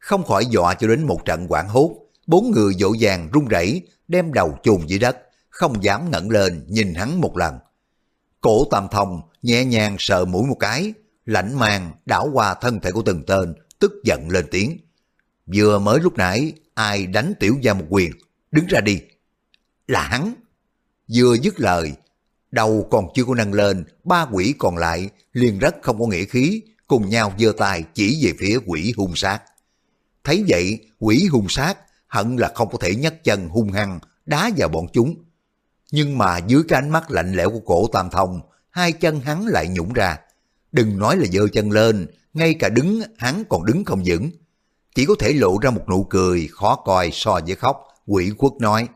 Không khỏi dọa cho đến một trận quảng hốt, bốn người dỗ dàng run rẩy đem đầu chôn dưới đất, không dám ngẩng lên nhìn hắn một lần. Cổ Tam Thông nhẹ nhàng sờ mũi một cái, lạnh màng đảo qua thân thể của từng tên, tức giận lên tiếng. Vừa mới lúc nãy, ai đánh tiểu gia một quyền, đứng ra đi. Là hắn. Vừa dứt lời, đầu còn chưa có nâng lên, ba quỷ còn lại liền rất không có nghĩa khí, cùng nhau giơ tay chỉ về phía quỷ hung sát. Thấy vậy, quỷ hung sát hận là không có thể nhấc chân hung hăng đá vào bọn chúng. Nhưng mà dưới cái ánh mắt lạnh lẽo của cổ tam thông, hai chân hắn lại nhũng ra. Đừng nói là giơ chân lên, ngay cả đứng hắn còn đứng không vững. Chỉ có thể lộ ra một nụ cười khó coi so với khóc, quỷ quốc nói.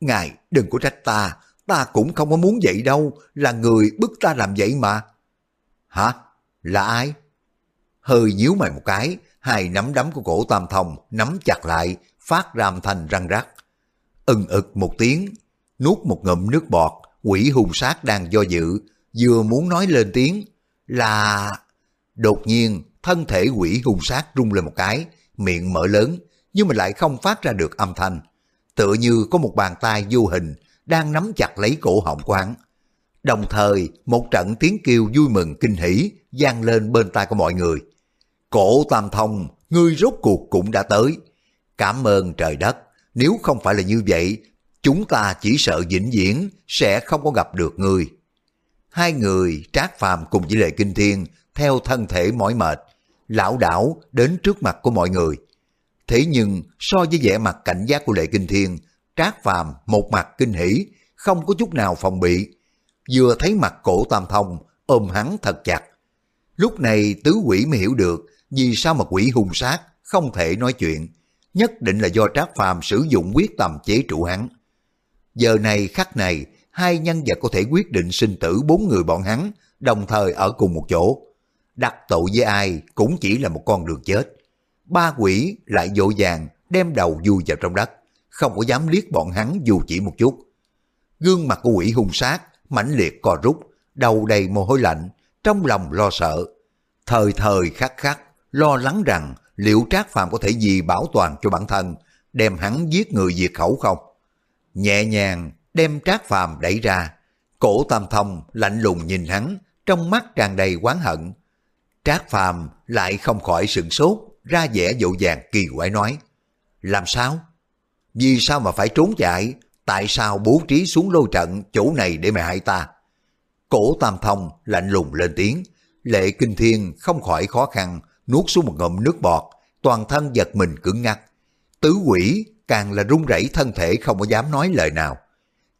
Ngài đừng có trách ta, ta cũng không có muốn vậy đâu, là người bức ta làm vậy mà. Hả? Là ai? Hơi nhíu mày một cái, hai nắm đấm của cổ tam thông nắm chặt lại, phát ram thành răng rắc. Ưng ực một tiếng, nuốt một ngụm nước bọt, quỷ hung sát đang do dự, vừa muốn nói lên tiếng, là... Đột nhiên, thân thể quỷ hung sát rung lên một cái, miệng mở lớn, nhưng mà lại không phát ra được âm thanh. Tựa như có một bàn tay vô hình đang nắm chặt lấy cổ họng quán. Đồng thời, một trận tiếng kêu vui mừng kinh hỉ vang lên bên tai của mọi người. Cổ Tam Thông, ngươi rốt cuộc cũng đã tới. Cảm ơn trời đất, nếu không phải là như vậy, chúng ta chỉ sợ vĩnh viễn sẽ không có gặp được ngươi. Hai người trác phàm cùng với lệ kinh thiên theo thân thể mỏi mệt, lão đảo đến trước mặt của mọi người. Thế nhưng so với vẻ mặt cảnh giác của lệ kinh thiên, trác phàm một mặt kinh hỉ, không có chút nào phòng bị. Vừa thấy mặt cổ tam thông, ôm hắn thật chặt. Lúc này tứ quỷ mới hiểu được vì sao mà quỷ hung sát không thể nói chuyện. Nhất định là do trác phàm sử dụng quyết tầm chế trụ hắn. Giờ này khắc này, hai nhân vật có thể quyết định sinh tử bốn người bọn hắn đồng thời ở cùng một chỗ. Đặt tội với ai cũng chỉ là một con đường chết. Ba quỷ lại dội vàng đem đầu vui vào trong đất, không có dám liếc bọn hắn dù chỉ một chút. Gương mặt của quỷ hung sát, mãnh liệt co rút, đầu đầy mồ hôi lạnh, trong lòng lo sợ. Thời thời khắc khắc, lo lắng rằng liệu Trác Phàm có thể gì bảo toàn cho bản thân, đem hắn giết người diệt khẩu không? Nhẹ nhàng đem Trác Phàm đẩy ra, cổ Tam Thông lạnh lùng nhìn hắn, trong mắt tràn đầy oán hận. Trác Phàm lại không khỏi sửng sốt, ra vẻ dỗ dàng kỳ quái nói. Làm sao? Vì sao mà phải trốn chạy? Tại sao bố trí xuống lôi trận chỗ này để mẹ hại ta? Cổ Tam Thông lạnh lùng lên tiếng, lệ kinh thiên không khỏi khó khăn, nuốt xuống một ngụm nước bọt, toàn thân giật mình cứng ngắc. Tứ quỷ càng là run rẩy thân thể không có dám nói lời nào.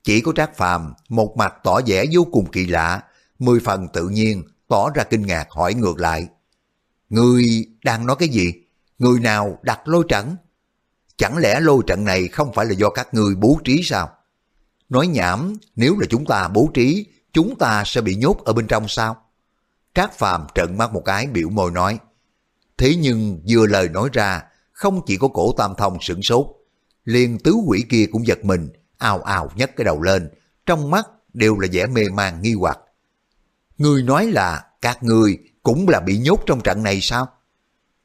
Chỉ có Trác Phàm một mặt tỏ vẻ vô cùng kỳ lạ, mười phần tự nhiên, tỏ ra kinh ngạc hỏi ngược lại. Người đang nói cái gì? Người nào đặt lôi trận? Chẳng lẽ lôi trận này không phải là do các người bố trí sao? Nói nhảm, nếu là chúng ta bố trí, chúng ta sẽ bị nhốt ở bên trong sao? Trác Phàm trợn mắt một cái biểu môi nói. Thế nhưng vừa lời nói ra, không chỉ có cổ tam thông sửng sốt, liền tứ quỷ kia cũng giật mình, ào ào nhấc cái đầu lên, trong mắt đều là vẻ mê man nghi hoặc. Người nói là các người cũng là bị nhốt trong trận này sao?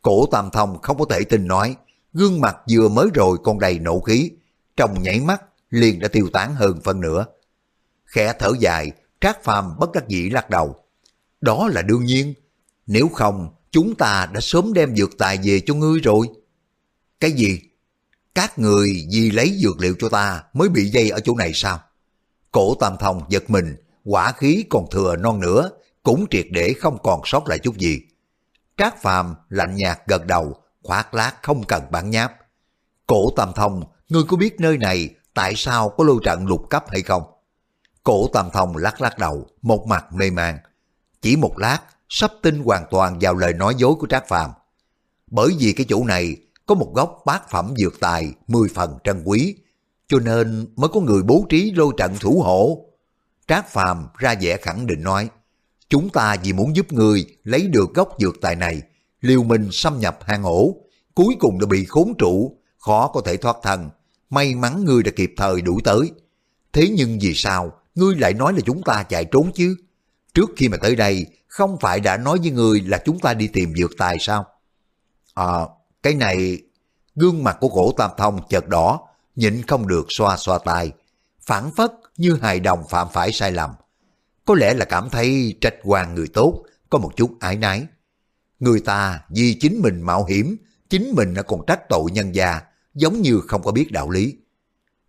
Cổ Tam Thông không có thể tin nói, gương mặt vừa mới rồi còn đầy nộ khí, trong nhảy mắt liền đã tiêu tán hơn phân nửa. Khẽ thở dài, Trác Phàm bất đắc dĩ lắc đầu. Đó là đương nhiên, nếu không chúng ta đã sớm đem dược tài về cho ngươi rồi. Cái gì? Các người vì lấy dược liệu cho ta mới bị dây ở chỗ này sao? Cổ Tam Thông giật mình, quả khí còn thừa non nữa, cũng triệt để không còn sót lại chút gì. Trác Phàm lạnh nhạt gật đầu, khoát lát không cần bản nháp. Cổ Tam Thông, ngươi có biết nơi này tại sao có lôi trận lục cấp hay không? Cổ Tam Thông lắc lắc đầu, một mặt mê man. Chỉ một lát, sắp tin hoàn toàn vào lời nói dối của Trác Phàm. Bởi vì cái chỗ này có một góc bát phẩm dược tài, mười phần trân quý, cho nên mới có người bố trí lôi trận thủ hộ. Trác Phàm ra vẻ khẳng định nói, chúng ta vì muốn giúp người lấy được gốc dược tài này, liều mình xâm nhập hang ổ, cuối cùng đã bị khốn trụ, khó có thể thoát thân. May mắn ngươi đã kịp thời đuổi tới. Thế nhưng vì sao ngươi lại nói là chúng ta chạy trốn chứ? Trước khi mà tới đây, không phải đã nói với người là chúng ta đi tìm dược tài sao? À, cái này... Gương mặt của cổ tam thông chợt đỏ, nhịn không được xoa xoa tay, phản phất như hài đồng phạm phải sai lầm. Có lẽ là cảm thấy trách quan người tốt, có một chút ái nái. Người ta vì chính mình mạo hiểm, chính mình còn trách tội nhân già, giống như không có biết đạo lý.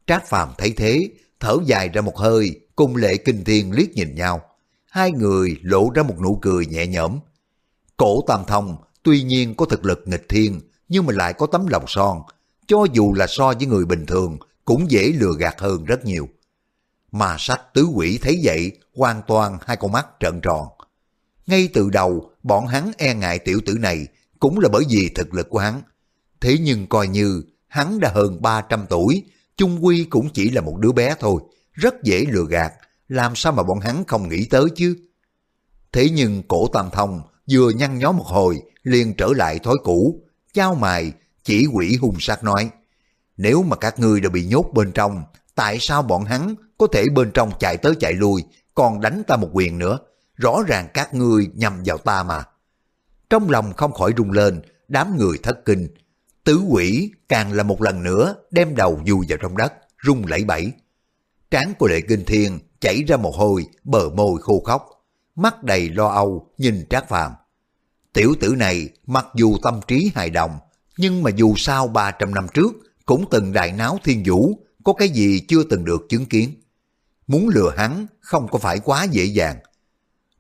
Trác Phàm thấy thế, thở dài ra một hơi, cùng lệ kinh thiên liếc nhìn nhau. Hai người lộ ra một nụ cười nhẹ nhõm. Cổ Tam Thông tuy nhiên có thực lực nghịch thiên, nhưng mà lại có tấm lòng son, cho dù là so với người bình thường, cũng dễ lừa gạt hơn rất nhiều. Mà sách tứ quỷ thấy vậy, hoàn toàn hai con mắt trợn tròn. Ngay từ đầu, bọn hắn e ngại tiểu tử này, cũng là bởi vì thực lực của hắn. Thế nhưng coi như hắn đã hơn 300 tuổi, chung quy cũng chỉ là một đứa bé thôi, rất dễ lừa gạt, làm sao mà bọn hắn không nghĩ tới chứ? Thế nhưng cổ tam thông vừa nhăn nhó một hồi, liền trở lại thói cũ, trao mài, chỉ quỷ hung sát nói, nếu mà các ngươi đã bị nhốt bên trong, tại sao bọn hắn có thể bên trong chạy tới chạy lui, còn đánh ta một quyền nữa? Rõ ràng các ngươi nhầm vào ta mà. Trong lòng không khỏi rung lên, đám người thất kinh. Tứ quỷ càng là một lần nữa đem đầu vùi vào trong đất, rung lẫy bẫy. Trán của lệ kinh thiên chảy ra mồ hôi, bờ môi khô khóc, mắt đầy lo âu nhìn Trác Phàm. Tiểu tử này mặc dù tâm trí hài đồng, nhưng mà dù sao 300 năm trước cũng từng đại náo thiên vũ, có cái gì chưa từng được chứng kiến. Muốn lừa hắn không có phải quá dễ dàng.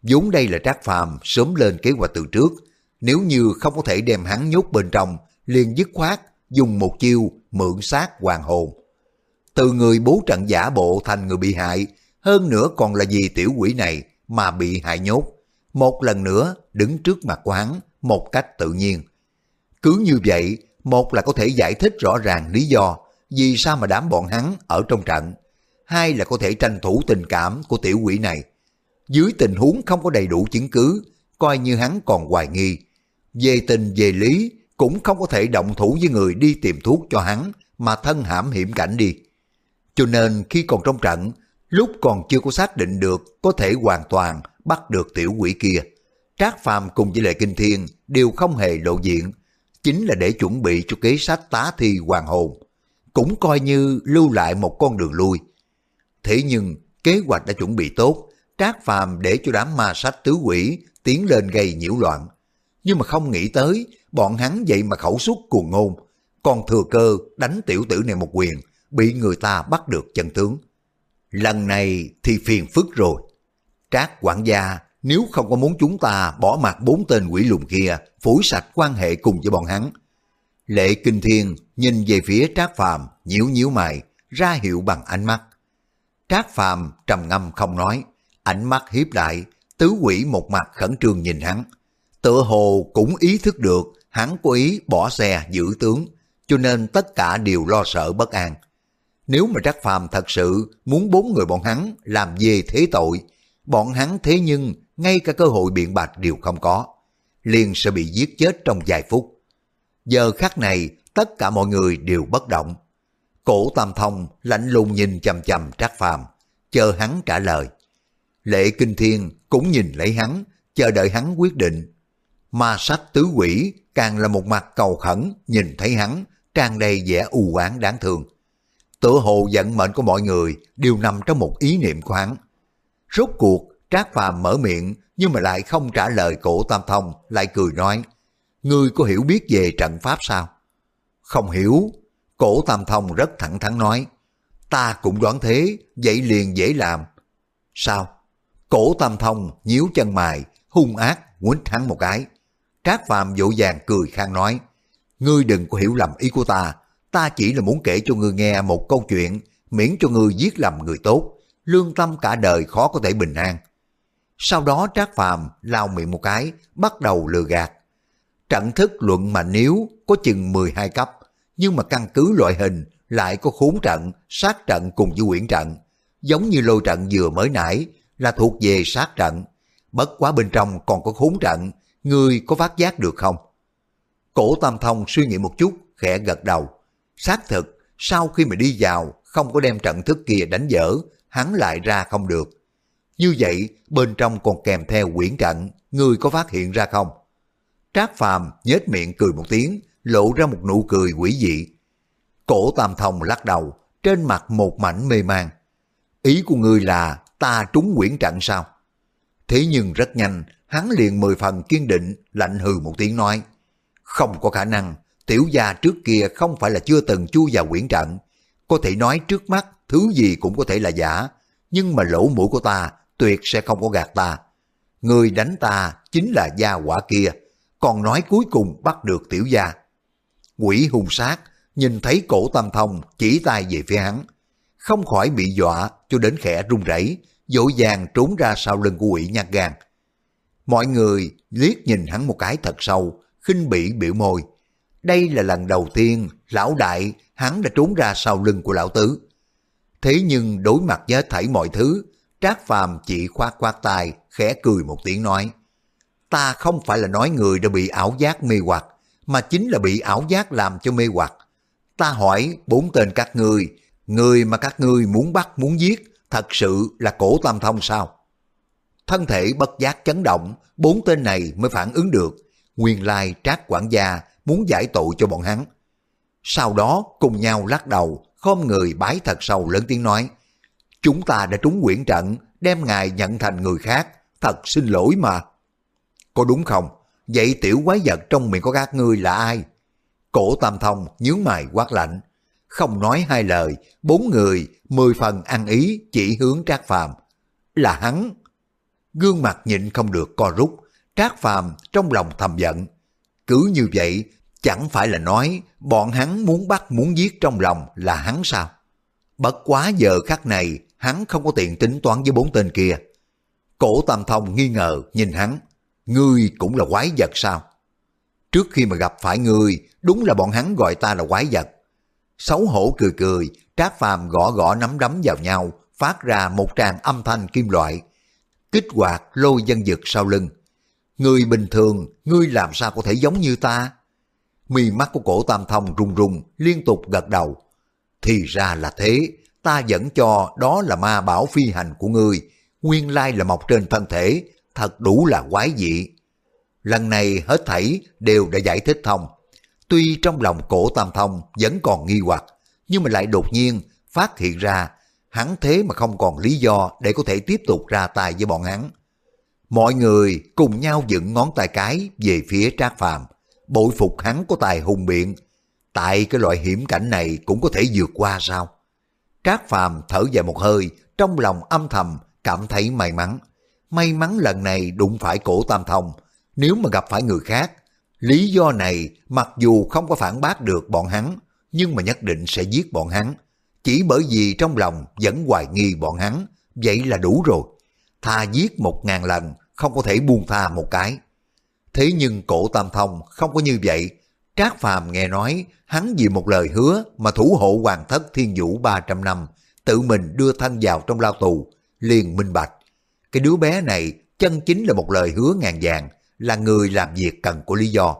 vốn đây là Trác Phàm sớm lên kế hoạch từ trước, nếu như không có thể đem hắn nhốt bên trong, liền dứt khoát dùng một chiêu mượn xác hoàng hồn. Từ người bố trận giả bộ thành người bị hại, hơn nữa còn là vì tiểu quỷ này mà bị hại nhốt. Một lần nữa đứng trước mặt của hắn một cách tự nhiên. Cứ như vậy, một là có thể giải thích rõ ràng lý do vì sao mà đám bọn hắn ở trong trận. Hai là có thể tranh thủ tình cảm của tiểu quỷ này. Dưới tình huống không có đầy đủ chứng cứ, coi như hắn còn hoài nghi. Về tình về lý, cũng không có thể động thủ với người đi tìm thuốc cho hắn mà thân hãm hiểm cảnh đi. Cho nên khi còn trong trận, lúc còn chưa có xác định được có thể hoàn toàn bắt được tiểu quỷ kia, Trác Phàm cùng với Lệ Kinh Thiên đều không hề lộ diện, chính là để chuẩn bị cho kế sách tá thi hoàng hồn, cũng coi như lưu lại một con đường lui. Thế nhưng kế hoạch đã chuẩn bị tốt, Trác Phàm để cho đám ma sách tứ quỷ tiến lên gây nhiễu loạn. Nhưng mà không nghĩ tới, bọn hắn vậy mà khẩu suất cuồng ngôn, còn thừa cơ đánh tiểu tử này một quyền, bị người ta bắt được chân tướng. Lần này thì phiền phức rồi. Trác quản gia nếu không có muốn chúng ta bỏ mặt bốn tên quỷ lùn kia, phủi sạch quan hệ cùng với bọn hắn. Lệ Kinh Thiên nhìn về phía Trác Phàm nhíu nhíu mày, ra hiệu bằng ánh mắt. Trác Phàm trầm ngâm không nói, ánh mắt hiếp lại, tứ quỷ một mặt khẩn trương nhìn hắn. Tựa hồ cũng ý thức được hắn có ý bỏ xe giữ tướng, cho nên tất cả đều lo sợ bất an. Nếu mà Trác Phàm thật sự muốn bốn người bọn hắn làm về thế tội, bọn hắn thế nhưng ngay cả cơ hội biện bạch đều không có, liền sẽ bị giết chết trong vài phút. Giờ khắc này, tất cả mọi người đều bất động. Cổ Tam Thông lạnh lùng nhìn chầm chầm Trác Phàm, chờ hắn trả lời. Lệ Kinh Thiên cũng nhìn lấy hắn, chờ đợi hắn quyết định. Ma sách tứ quỷ càng là một mặt cầu khẩn nhìn thấy hắn, tràn đầy vẻ u oán đáng thương. Tựa hồ vận mệnh của mọi người đều nằm trong một ý niệm của hắn. Rốt cuộc, Trác Phàm mở miệng nhưng mà lại không trả lời cổ Tam Thông, lại cười nói, Ngươi có hiểu biết về trận pháp sao? Không hiểu. Cổ Tam Thông rất thẳng thắn nói, ta cũng đoán thế, vậy liền dễ làm. Sao? Cổ Tam Thông nhíu chân mày, hung ác, quýnh hắn một cái. Trác Phàm dỗ dàng cười khang nói, ngươi đừng có hiểu lầm ý của ta, ta chỉ là muốn kể cho ngươi nghe một câu chuyện, miễn cho ngươi giết lầm người tốt, lương tâm cả đời khó có thể bình an. Sau đó Trác Phàm lao miệng một cái, bắt đầu lừa gạt. Trận thức luận mà nếu có chừng 12 cấp, nhưng mà căn cứ loại hình lại có khốn trận, sát trận cùng với quyển trận. Giống như lôi trận vừa mới nãy là thuộc về sát trận. Bất quá bên trong còn có khốn trận, ngươi có phát giác được không? Cổ Tam Thông suy nghĩ một chút, khẽ gật đầu. Xác thực, sau khi mà đi vào, không có đem trận thức kia đánh dở, hắn lại ra không được. Như vậy, bên trong còn kèm theo quyển trận, người có phát hiện ra không? Trác Phàm nhếch miệng cười một tiếng, lộ ra một nụ cười quỷ dị. Cổ Tam Thông lắc đầu, trên mặt một mảnh mê man. Ý của ngươi là ta trúng quyển trận sao? Thế nhưng rất nhanh, hắn liền mười phần kiên định, lạnh hừ một tiếng nói. Không có khả năng, tiểu gia trước kia không phải là chưa từng chui vào quyển trận. Có thể nói trước mắt, thứ gì cũng có thể là giả, nhưng mà lỗ mũi của ta tuyệt sẽ không có gạt ta. Người đánh ta chính là gia quả kia, còn nói cuối cùng bắt được tiểu gia. Quỷ hung sát, nhìn thấy cổ tam thông chỉ tay về phía hắn. Không khỏi bị dọa cho đến khẽ run rẩy, dội vàng trốn ra sau lưng của quỷ nhát gan. Mọi người liếc nhìn hắn một cái thật sâu, khinh bỉ biểu môi. Đây là lần đầu tiên lão đại hắn đã trốn ra sau lưng của lão tứ. Thế nhưng đối mặt với thảy mọi thứ, Trác Phàm chỉ khoát khoát tay, khẽ cười một tiếng nói. Ta không phải là nói người đã bị ảo giác mê hoặc, mà chính là bị ảo giác làm cho mê hoặc. Ta hỏi bốn tên các ngươi, người mà các ngươi muốn bắt muốn giết, thật sự là cổ tam thông sao? Thân thể bất giác chấn động, bốn tên này mới phản ứng được. Nguyên lai trác quản gia muốn giải tội cho bọn hắn. Sau đó cùng nhau lắc đầu, khom người bái thật sâu lớn tiếng nói, Chúng ta đã trúng quyển trận, đem ngài nhận thành người khác, thật xin lỗi mà. Có đúng không? Vậy tiểu quái vật trong miệng có các ngươi là ai? Cổ Tam Thông nhướng mày quát lạnh. Không nói hai lời, bốn người, mười phần ăn ý chỉ hướng Trác Phàm Là hắn. Gương mặt nhịn không được co rút, Trác Phàm trong lòng thầm giận. Cứ như vậy, chẳng phải là nói bọn hắn muốn bắt muốn giết trong lòng là hắn sao? Bất quá giờ khắc này, hắn không có tiền tính toán với bốn tên kia. Cổ Tam Thông nghi ngờ nhìn hắn, ngươi cũng là quái vật sao? Trước khi mà gặp phải ngươi, đúng là bọn hắn gọi ta là quái vật. Xấu hổ cười cười, Trác Phàm gõ gõ nắm đấm vào nhau, phát ra một tràng âm thanh kim loại. Kích hoạt lôi dân dực sau lưng. Người bình thường, ngươi làm sao có thể giống như ta? Mi mắt của cổ tam thông rung rung liên tục gật đầu. Thì ra là thế, ta vẫn cho đó là ma bảo phi hành của ngươi, nguyên lai là mọc trên thân thể, thật đủ là quái dị. Lần này hết thảy đều đã giải thích thông. Tuy trong lòng cổ tam thông vẫn còn nghi hoặc, nhưng mà lại đột nhiên phát hiện ra hắn thế mà không còn lý do để có thể tiếp tục ra tay với bọn hắn. Mọi người cùng nhau dựng ngón tay cái về phía Trác Phàm, bội phục hắn có tài hùng biện. Tại cái loại hiểm cảnh này cũng có thể vượt qua sao? Trác Phàm thở dài một hơi, trong lòng âm thầm cảm thấy may mắn. May mắn lần này đụng phải cổ Tam Thông, nếu mà gặp phải người khác, lý do này mặc dù không có phản bác được bọn hắn, nhưng mà nhất định sẽ giết bọn hắn. Chỉ bởi vì trong lòng vẫn hoài nghi bọn hắn, vậy là đủ rồi. Tha giết một ngàn lần, không có thể buông tha một cái. Thế nhưng cổ Tam Thông không có như vậy. Trác Phàm nghe nói hắn vì một lời hứa mà thủ hộ hoàng thất thiên vũ 300 năm, tự mình đưa thân vào trong lao tù, liền minh bạch. Cái đứa bé này chân chính là một lời hứa ngàn vàng, là người làm việc cần của lý do.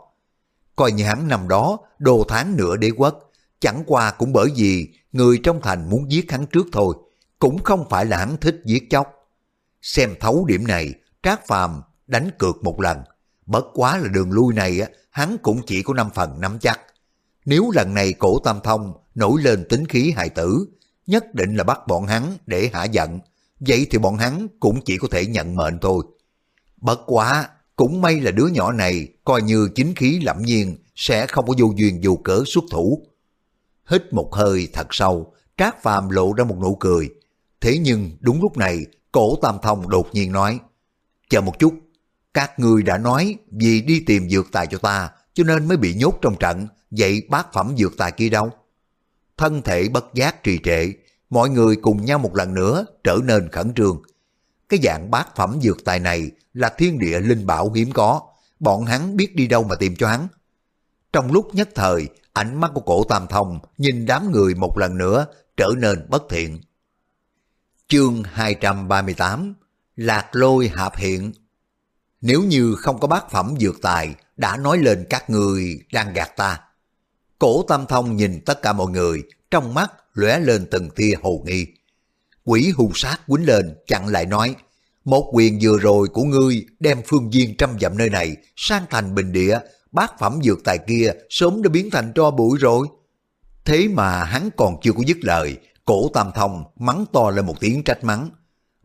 Coi như hắn năm đó đồ tháng nửa đế quốc, chẳng qua cũng bởi vì người trong thành muốn giết hắn trước thôi, cũng không phải là hắn thích giết chóc. Xem thấu điểm này, Trác Phàm đánh cược một lần, bất quá là đường lui này hắn cũng chỉ có 5 phần nắm chắc. Nếu lần này cổ tam thông nổi lên tính khí hài tử, nhất định là bắt bọn hắn để hạ giận, vậy thì bọn hắn cũng chỉ có thể nhận mệnh thôi. Bất quá, cũng may là đứa nhỏ này coi như chính khí lẫm nhiên sẽ không có vô duyên dù cớ xuất thủ. Hít một hơi thật sâu, Trác Phàm lộ ra một nụ cười. Thế nhưng đúng lúc này, cổ Tam Thông đột nhiên nói, chờ một chút, các người đã nói vì đi tìm dược tài cho ta, cho nên mới bị nhốt trong trận, vậy bác phẩm dược tài kia đâu? Thân thể bất giác trì trệ, mọi người cùng nhau một lần nữa trở nên khẩn trương. Cái dạng bát phẩm dược tài này là thiên địa linh bảo hiếm có, bọn hắn biết đi đâu mà tìm cho hắn. Trong lúc nhất thời, ánh mắt của cổ Tam Thông nhìn đám người một lần nữa trở nên bất thiện. Chương 238 Lạc lôi hạp hiện Nếu như không có bát phẩm dược tài, đã nói lên các người đang gạt ta. Cổ Tam Thông nhìn tất cả mọi người, trong mắt lóe lên từng tia hồ nghi. Quỷ hù sát quýnh lên, chặn lại nói, một quyền vừa rồi của ngươi đem phương viên trăm dặm nơi này sang thành bình địa, bát phẩm dược tài kia sớm đã biến thành tro bụi rồi. Thế mà hắn còn chưa có dứt lời, cổ tam thông mắng to lên một tiếng trách mắng.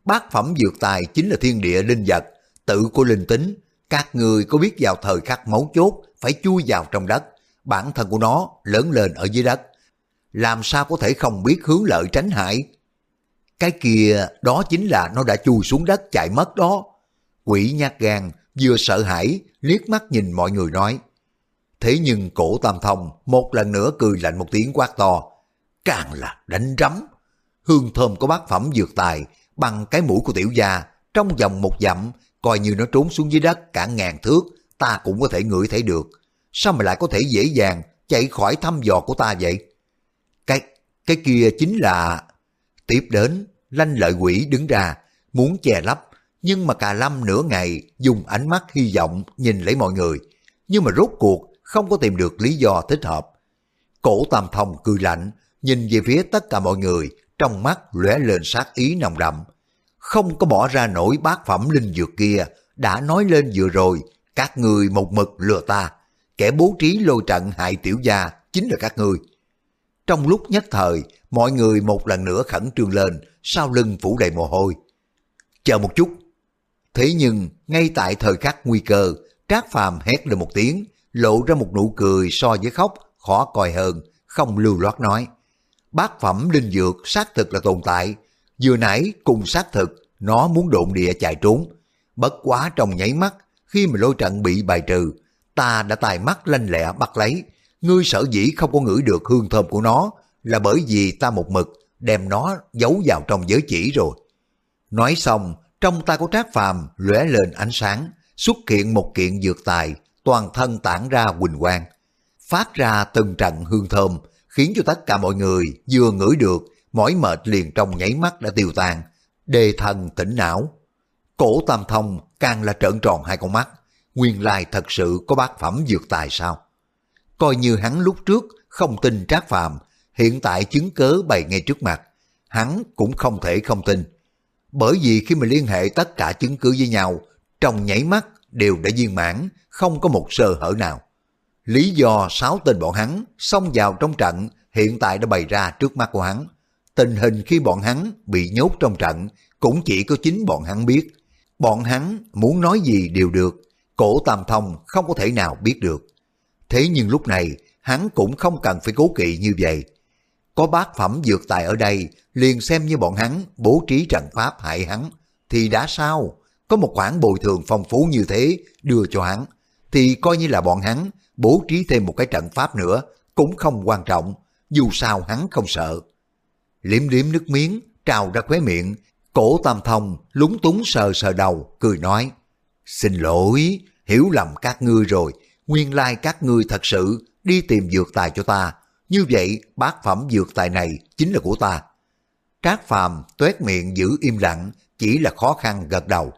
Bát phẩm dược tài chính là thiên địa linh vật, tự của linh tính. Các người có biết vào thời khắc mấu chốt phải chui vào trong đất, bản thân của nó lớn lên ở dưới đất. Làm sao có thể không biết hướng lợi tránh hại? Cái kia đó chính là nó đã chui xuống đất chạy mất đó. Quỷ nhát gan vừa sợ hãi liếc mắt nhìn mọi người nói. Thế nhưng cổ tam thông một lần nữa cười lạnh một tiếng quát to. Càng là đánh rắm. Hương thơm có bát phẩm dược tài bằng cái mũi của tiểu gia trong vòng một dặm coi như nó trốn xuống dưới đất cả ngàn thước ta cũng có thể ngửi thấy được. Sao mà lại có thể dễ dàng chạy khỏi thăm dò của ta vậy? Cái, cái kia chính là... Tiếp đến, lanh lợi quỷ đứng ra, muốn che lấp, nhưng mà cà lâm nửa ngày dùng ánh mắt hy vọng nhìn lấy mọi người, nhưng mà rốt cuộc không có tìm được lý do thích hợp. Cổ tam thông cười lạnh, nhìn về phía tất cả mọi người, trong mắt lóe lên sát ý nồng đậm. Không có bỏ ra nổi bát phẩm linh dược kia, đã nói lên vừa rồi, các người một mực lừa ta, kẻ bố trí lôi trận hại tiểu gia chính là các người. Trong lúc nhất thời, mọi người một lần nữa khẩn trương lên, sau lưng phủ đầy mồ hôi. Chờ một chút. Thế nhưng, ngay tại thời khắc nguy cơ, Trác Phàm hét lên một tiếng, lộ ra một nụ cười so với khóc, khó coi hơn, không lưu loát nói. Bát phẩm linh dược xác thực là tồn tại, vừa nãy cùng xác thực, nó muốn độn địa chạy trốn. Bất quá trong nháy mắt, khi mà lôi trận bị bài trừ, ta đã tài mắt lanh lẹ bắt lấy. Ngươi sở dĩ không có ngửi được hương thơm của nó là bởi vì ta một mực đem nó giấu vào trong giới chỉ rồi. Nói xong, trong tay của Trác Phàm lóe lên ánh sáng, xuất hiện một kiện dược tài, toàn thân tản ra quỳnh quang, phát ra từng trận hương thơm, khiến cho tất cả mọi người vừa ngửi được, mỏi mệt liền trong nháy mắt đã tiêu tan, đề thần tỉnh não. Cổ tam thông càng là trợn tròn hai con mắt, nguyên lai thật sự có bát phẩm dược tài sao? Coi như hắn lúc trước không tin trác phàm, hiện tại chứng cớ bày ngay trước mặt, hắn cũng không thể không tin. Bởi vì khi mà liên hệ tất cả chứng cứ với nhau, trong nháy mắt đều đã viên mãn, không có một sơ hở nào. Lý do sáu tên bọn hắn xông vào trong trận hiện tại đã bày ra trước mắt của hắn. Tình hình khi bọn hắn bị nhốt trong trận cũng chỉ có chính bọn hắn biết. Bọn hắn muốn nói gì đều được, cổ tam thông không có thể nào biết được. Thế nhưng lúc này hắn cũng không cần phải cố kỵ như vậy. Có bát phẩm dược tài ở đây liền xem như bọn hắn bố trí trận pháp hại hắn thì đã sao? Có một khoản bồi thường phong phú như thế đưa cho hắn thì coi như là bọn hắn bố trí thêm một cái trận pháp nữa cũng không quan trọng dù sao hắn không sợ. Liếm liếm nước miếng trào ra khóe miệng cổ tam thông lúng túng sờ sờ đầu cười nói Xin lỗi, hiểu lầm các ngươi rồi nguyên lai các ngươi thật sự đi tìm dược tài cho ta như vậy bát phẩm dược tài này chính là của ta. Trác Phàm tuét miệng giữ im lặng, chỉ là khó khăn gật đầu.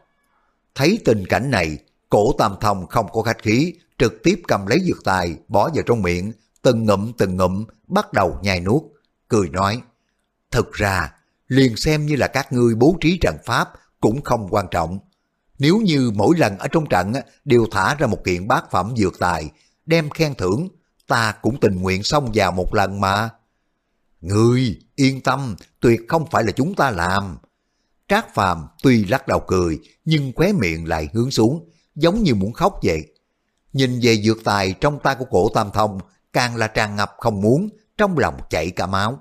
Thấy tình cảnh này, cổ tam thông không có khách khí, trực tiếp cầm lấy dược tài, bỏ vào trong miệng, từng ngụm từng ngụm, bắt đầu nhai nuốt, cười nói. Thực ra, liền xem như là các ngươi bố trí trận pháp cũng không quan trọng. Nếu như mỗi lần ở trong trận đều thả ra một kiện bát phẩm dược tài, đem khen thưởng, ta cũng tình nguyện xong vào một lần mà. Ngươi, yên tâm, tuyệt không phải là chúng ta làm. Trác Phàm tuy lắc đầu cười, nhưng khóe miệng lại hướng xuống, giống như muốn khóc vậy. Nhìn về dược tài trong tay của cổ Tam Thông, càng là tràn ngập không muốn, trong lòng chảy cả máu.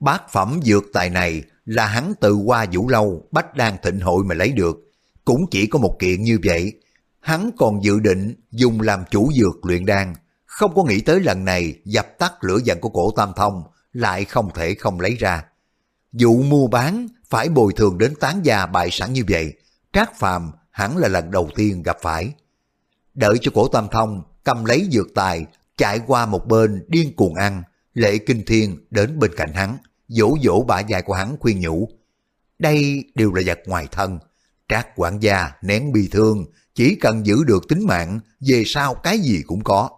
Bát phẩm dược tài này là hắn từ qua vũ lâu bách đan thịnh hội mà lấy được, cũng chỉ có một kiện như vậy. Hắn còn dự định dùng làm chủ dược luyện đan, không có nghĩ tới lần này dập tắt lửa giận của cổ Tam Thông, lại không thể không lấy ra. Vụ mua bán phải bồi thường đến tán gia bại sản như vậy, Trác Phàm hẳn là lần đầu tiên gặp phải. Đợi cho cổ Tam Thông cầm lấy dược tài, chạy qua một bên điên cuồng ăn, lệ kinh thiên đến bên cạnh hắn, dỗ dỗ bả dài của hắn khuyên nhủ. Đây đều là vật ngoài thân, Trác quản gia nén bi thương, chỉ cần giữ được tính mạng, về sau cái gì cũng có.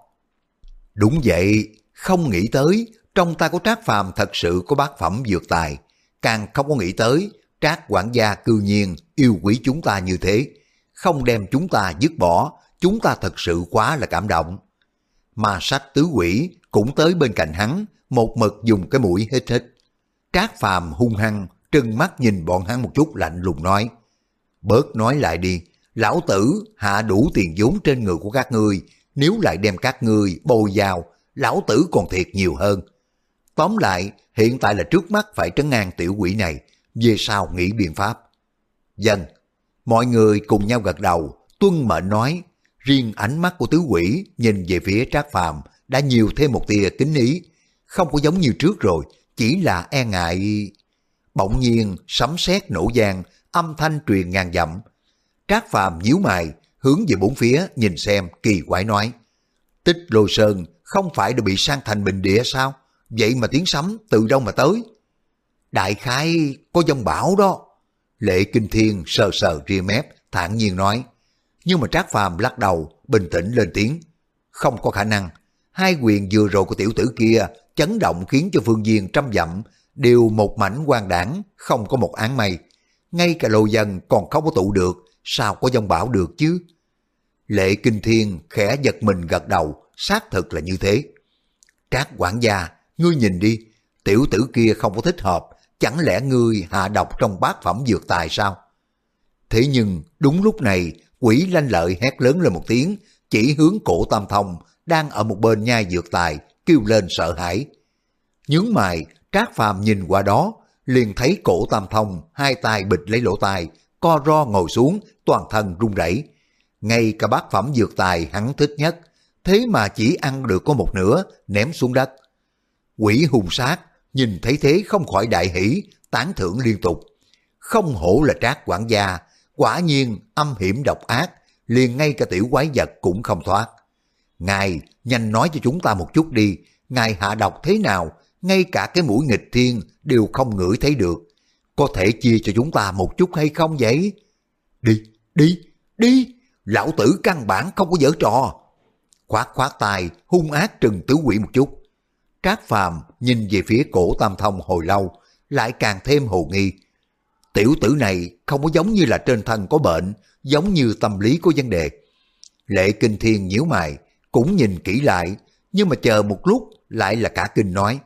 Đúng vậy, không nghĩ tới trong tay của Trác Phàm thật sự có bát phẩm dược tài, càng không có nghĩ tới Trác quản gia cư nhiên yêu quý chúng ta như thế, không đem chúng ta dứt bỏ, chúng ta thật sự quá là cảm động. Mà sách tứ quỷ cũng tới bên cạnh hắn, một mực dùng cái mũi hít hít. Trác Phàm hung hăng, trừng mắt nhìn bọn hắn một chút lạnh lùng nói, bớt nói lại đi, lão tử hạ đủ tiền vốn trên người của các ngươi, nếu lại đem các ngươi bồi vào, lão tử còn thiệt nhiều hơn. Tóm lại, hiện tại là trước mắt phải trấn an tiểu quỷ này, về sau nghĩ biện pháp. Dân, mọi người cùng nhau gật đầu, tuân mệnh nói, riêng ánh mắt của tứ quỷ nhìn về phía trác phàm đã nhiều thêm một tia kính ý, không có giống như trước rồi, chỉ là e ngại. Bỗng nhiên, sấm sét nổ giang, âm thanh truyền ngàn dặm. Trác phàm nhíu mày, hướng về bốn phía nhìn xem kỳ quái nói. Tích lôi sơn không phải đã bị sang thành bình địa sao? Vậy mà tiếng sấm từ đâu mà tới? Đại khái có dông bão đó. Lệ Kinh Thiên sờ sờ ria mép, thản nhiên nói. Nhưng mà Trác Phàm lắc đầu, bình tĩnh lên tiếng. Không có khả năng. Hai quyền vừa rồi của tiểu tử kia chấn động khiến cho phương viên trăm dặm đều một mảnh quang đảng, không có một án mây Ngay cả lô dân còn không có tụ được, sao có dông bão được chứ? Lệ Kinh Thiên khẽ giật mình gật đầu, xác thực là như thế. Trác quản gia, ngươi nhìn đi, tiểu tử kia không có thích hợp, chẳng lẽ ngươi hạ độc trong bát phẩm dược tài sao? Thế nhưng đúng lúc này, quỷ lanh lợi hét lớn lên một tiếng, chỉ hướng cổ tam thông, đang ở một bên nhai dược tài, kêu lên sợ hãi. Nhướng mày, Trác Phàm nhìn qua đó, liền thấy cổ tam thông, hai tay bịch lấy lỗ tai, co ro ngồi xuống, toàn thân run rẩy. Ngay cả bát phẩm dược tài hắn thích nhất, thế mà chỉ ăn được có một nửa, ném xuống đất. Quỷ hùng sát, nhìn thấy thế không khỏi đại hỷ, tán thưởng liên tục. Không hổ là trác quản gia, quả nhiên âm hiểm độc ác, liền ngay cả tiểu quái vật cũng không thoát. Ngài, nhanh nói cho chúng ta một chút đi, ngài hạ độc thế nào, ngay cả cái mũi nghịch thiên đều không ngửi thấy được. Có thể chia cho chúng ta một chút hay không vậy? Đi, đi, đi, lão tử căn bản không có dở trò. Khoát khoát tay, hung ác trừng tứ quỷ một chút. Trác Phàm nhìn về phía cổ Tam Thông hồi lâu, lại càng thêm hồ nghi. Tiểu tử này không có giống như là trên thân có bệnh, giống như tâm lý có vấn đề. Lệ Kinh Thiên nhíu mày, cũng nhìn kỹ lại, nhưng mà chờ một lúc lại là cả kinh nói.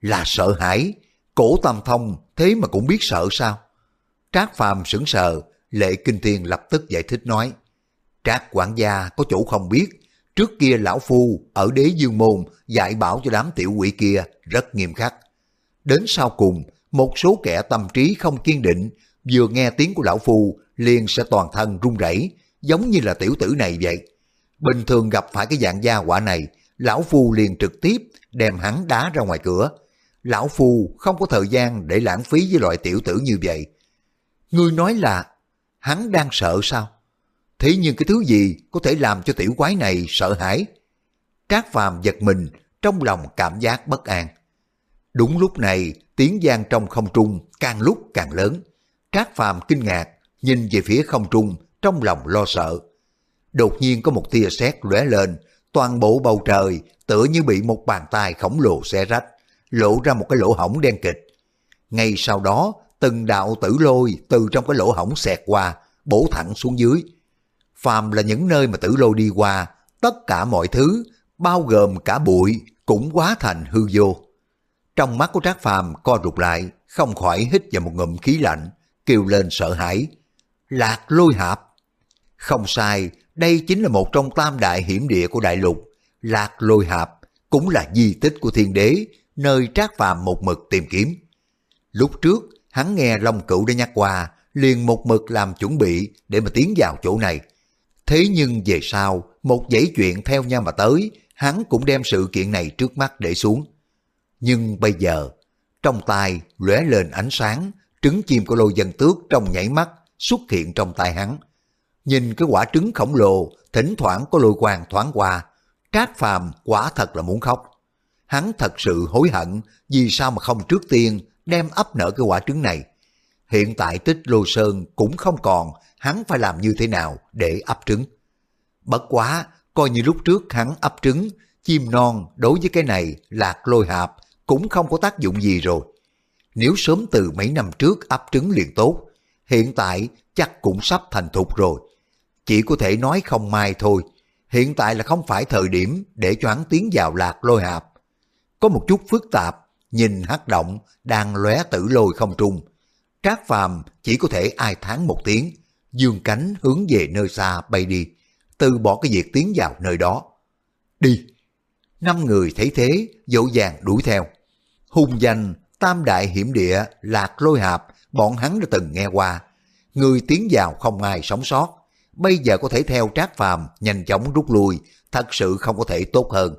Là sợ hãi, cổ Tam Thông thế mà cũng biết sợ sao? Trác Phàm sững sờ, Lệ Kinh Thiên lập tức giải thích nói. Trác quản gia có chủ không biết, Trước kia lão phu ở đế dương môn dạy bảo cho đám tiểu quỷ kia rất nghiêm khắc. Đến sau cùng, một số kẻ tâm trí không kiên định vừa nghe tiếng của lão phu liền sẽ toàn thân run rẩy giống như là tiểu tử này vậy. Bình thường gặp phải cái dạng gia quả này, lão phu liền trực tiếp đem hắn đá ra ngoài cửa. Lão phu không có thời gian để lãng phí với loại tiểu tử như vậy. Ngươi nói là hắn đang sợ sao? Thế nhưng cái thứ gì có thể làm cho tiểu quái này sợ hãi? Trác Phàm giật mình, trong lòng cảm giác bất an. Đúng lúc này, tiếng gian trong không trung càng lúc càng lớn. Trác Phàm kinh ngạc, nhìn về phía không trung, trong lòng lo sợ. Đột nhiên có một tia sét lóe lên, toàn bộ bầu trời tựa như bị một bàn tay khổng lồ xé rách, lộ ra một cái lỗ hổng đen kịch. Ngay sau đó, từng đạo tử lôi từ trong cái lỗ hổng xẹt qua, bổ thẳng xuống dưới, phàm là những nơi mà tử lôi đi qua, tất cả mọi thứ, bao gồm cả bụi, cũng quá thành hư vô. Trong mắt của Trác Phàm co rụt lại, không khỏi hít vào một ngụm khí lạnh, kêu lên sợ hãi. Lạc lôi hạp. Không sai, đây chính là một trong tam đại hiểm địa của đại lục. Lạc lôi hạp cũng là di tích của thiên đế, nơi Trác Phàm một mực tìm kiếm. Lúc trước, hắn nghe Long Cửu đã nhắc qua, liền một mực làm chuẩn bị để mà tiến vào chỗ này. Thế nhưng về sau, một dãy chuyện theo nhau mà tới, hắn cũng đem sự kiện này trước mắt để xuống. Nhưng bây giờ, trong tay lóe lên ánh sáng, trứng chim của lôi dân tước trong nhảy mắt xuất hiện trong tay hắn. Nhìn cái quả trứng khổng lồ, thỉnh thoảng có lôi quang thoáng qua, trác phàm quả thật là muốn khóc. Hắn thật sự hối hận vì sao mà không trước tiên đem ấp nở cái quả trứng này. Hiện tại tích lô sơn cũng không còn, hắn phải làm như thế nào để ấp trứng. Bất quá, coi như lúc trước hắn ấp trứng, chim non đối với cái này lạc lôi hạp cũng không có tác dụng gì rồi. Nếu sớm từ mấy năm trước ấp trứng liền tốt, hiện tại chắc cũng sắp thành thục rồi. Chỉ có thể nói không mai thôi, hiện tại là không phải thời điểm để cho hắn tiến vào lạc lôi hạp. Có một chút phức tạp, nhìn hắc động đang lóe tử lôi không trung. Trác phàm chỉ có thể ai tháng một tiếng, dương cánh hướng về nơi xa bay đi, từ bỏ cái việc tiến vào nơi đó. Đi! Năm người thấy thế, dỗ dàng đuổi theo hùng danh, tam đại hiểm địa, lạc lôi hạp, bọn hắn đã từng nghe qua. Người tiến vào không ai sống sót. Bây giờ có thể theo trác phàm, nhanh chóng rút lui, thật sự không có thể tốt hơn.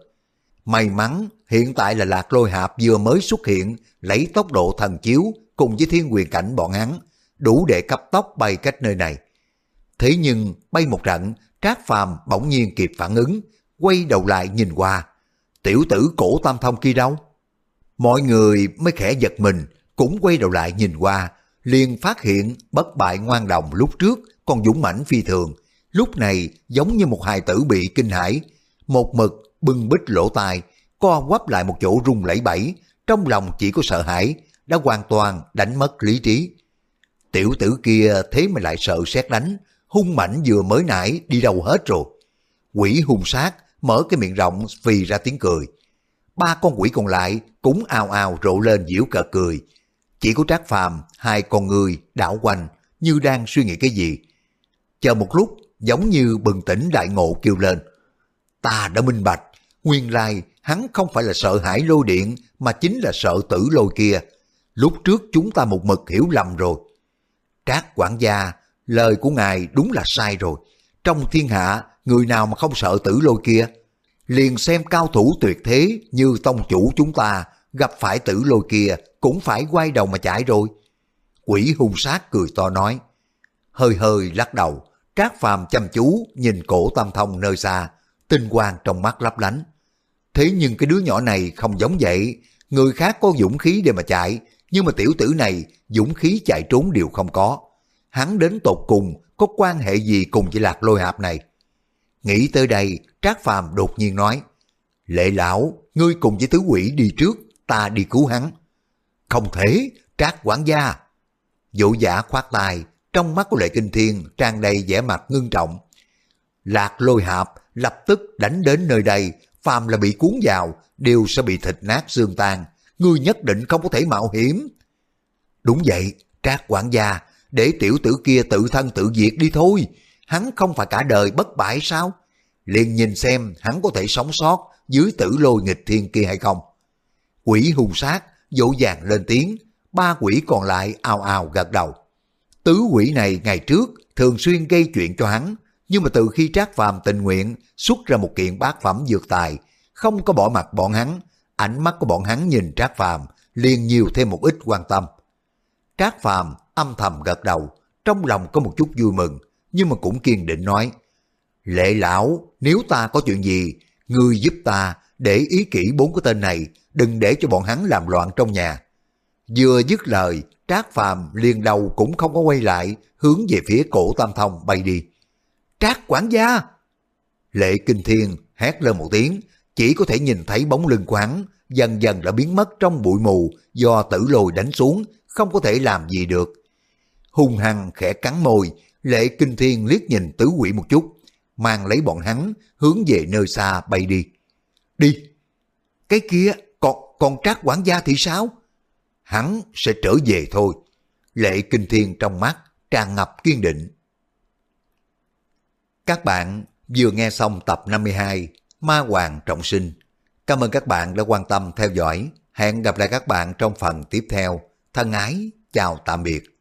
May mắn, hiện tại là lạc lôi hạp vừa mới xuất hiện, lấy tốc độ thần chiếu cùng với thiên quyền cảnh bọn hắn, đủ để cấp tốc bay cách nơi này. Thế nhưng bay một trận, Trác Phàm bỗng nhiên kịp phản ứng, quay đầu lại nhìn qua. Tiểu tử cổ tam thông kia đâu? Mọi người mới khẽ giật mình, cũng quay đầu lại nhìn qua, liền phát hiện bất bại ngoan đồng lúc trước còn dũng mãnh phi thường, lúc này giống như một hài tử bị kinh hãi, một mực bưng bít lỗ tai, co quắp lại một chỗ rung lẩy bẩy, trong lòng chỉ có sợ hãi, đã hoàn toàn đánh mất lý trí. Tiểu tử kia thế mà lại sợ xét đánh, hung mạnh vừa mới nãy đi đâu hết rồi. Quỷ hung sát, mở cái miệng rộng vì ra tiếng cười ba con quỷ còn lại cũng ào ào rộ lên giễu cợt cười. Chỉ có Trác Phàm hai con người đảo quanh như đang suy nghĩ cái gì. Chờ một lúc giống như bừng tỉnh đại ngộ kêu lên. Ta đã minh bạch, nguyên lai hắn không phải là sợ hãi lôi điện mà chính là sợ tử lôi kia. Lúc trước chúng ta một mực hiểu lầm rồi. Trác quản gia, lời của ngài đúng là sai rồi. Trong thiên hạ, người nào mà không sợ tử lôi kia? Liền xem cao thủ tuyệt thế như tông chủ chúng ta gặp phải tử lôi kia cũng phải quay đầu mà chạy rồi. Quỷ hung sát cười to nói. Hơi hơi lắc đầu, Trác Phàm chăm chú nhìn cổ tam thông nơi xa, tinh quang trong mắt lấp lánh. Thế nhưng cái đứa nhỏ này không giống vậy, người khác có dũng khí để mà chạy, nhưng mà tiểu tử này dũng khí chạy trốn đều không có. Hắn đến tột cùng có quan hệ gì cùng với lạc lôi hạp này? Nghĩ tới đây, Trác Phàm đột nhiên nói, Lệ lão, ngươi cùng với tứ quỷ đi trước, ta đi cứu hắn. Không thể, Trác quản gia. Dụ giả khoát tay, trong mắt của Lệ Kinh Thiên tràn đầy vẻ mặt ngưng trọng. Lạc lôi hạp lập tức đánh đến nơi đây, phàm là bị cuốn vào, đều sẽ bị thịt nát xương tan. Ngươi nhất định không có thể mạo hiểm. Đúng vậy, Trác quản gia, để tiểu tử kia tự thân tự diệt đi thôi. Hắn không phải cả đời bất bại sao? Liền nhìn xem hắn có thể sống sót dưới tử lôi nghịch thiên kia hay không. Quỷ hung sát, dỗ dàng lên tiếng, ba quỷ còn lại ào ào gật đầu. Tứ quỷ này ngày trước thường xuyên gây chuyện cho hắn, nhưng mà từ khi Trác Phàm tình nguyện xuất ra một kiện bát phẩm dược tài, không có bỏ mặt bọn hắn, ánh mắt của bọn hắn nhìn Trác Phàm liền nhiều thêm một ít quan tâm. Trác Phàm âm thầm gật đầu, trong lòng có một chút vui mừng, nhưng mà cũng kiên định nói, Lệ lão, nếu ta có chuyện gì, ngươi giúp ta để ý kỹ bốn cái tên này, đừng để cho bọn hắn làm loạn trong nhà. Vừa dứt lời, Trác Phàm liền đầu cũng không có quay lại, hướng về phía cổ Tam Thông bay đi. Trác quản gia! Lệ Kinh Thiên hét lên một tiếng, chỉ có thể nhìn thấy bóng lưng quán dần dần đã biến mất trong bụi mù do tử lồi đánh xuống, không có thể làm gì được. Hung hăng khẽ cắn môi, Lệ Kinh Thiên liếc nhìn tứ quỷ một chút, mang lấy bọn hắn hướng về nơi xa bay đi. Đi! Cái kia, còn, còn trác quản gia thì sao? Hắn sẽ trở về thôi. Lệ kinh thiên trong mắt, tràn ngập kiên định. Các bạn vừa nghe xong tập 52 Ma Hoàng Trọng Sinh. Cảm ơn các bạn đã quan tâm theo dõi. Hẹn gặp lại các bạn trong phần tiếp theo. Thân ái, chào tạm biệt.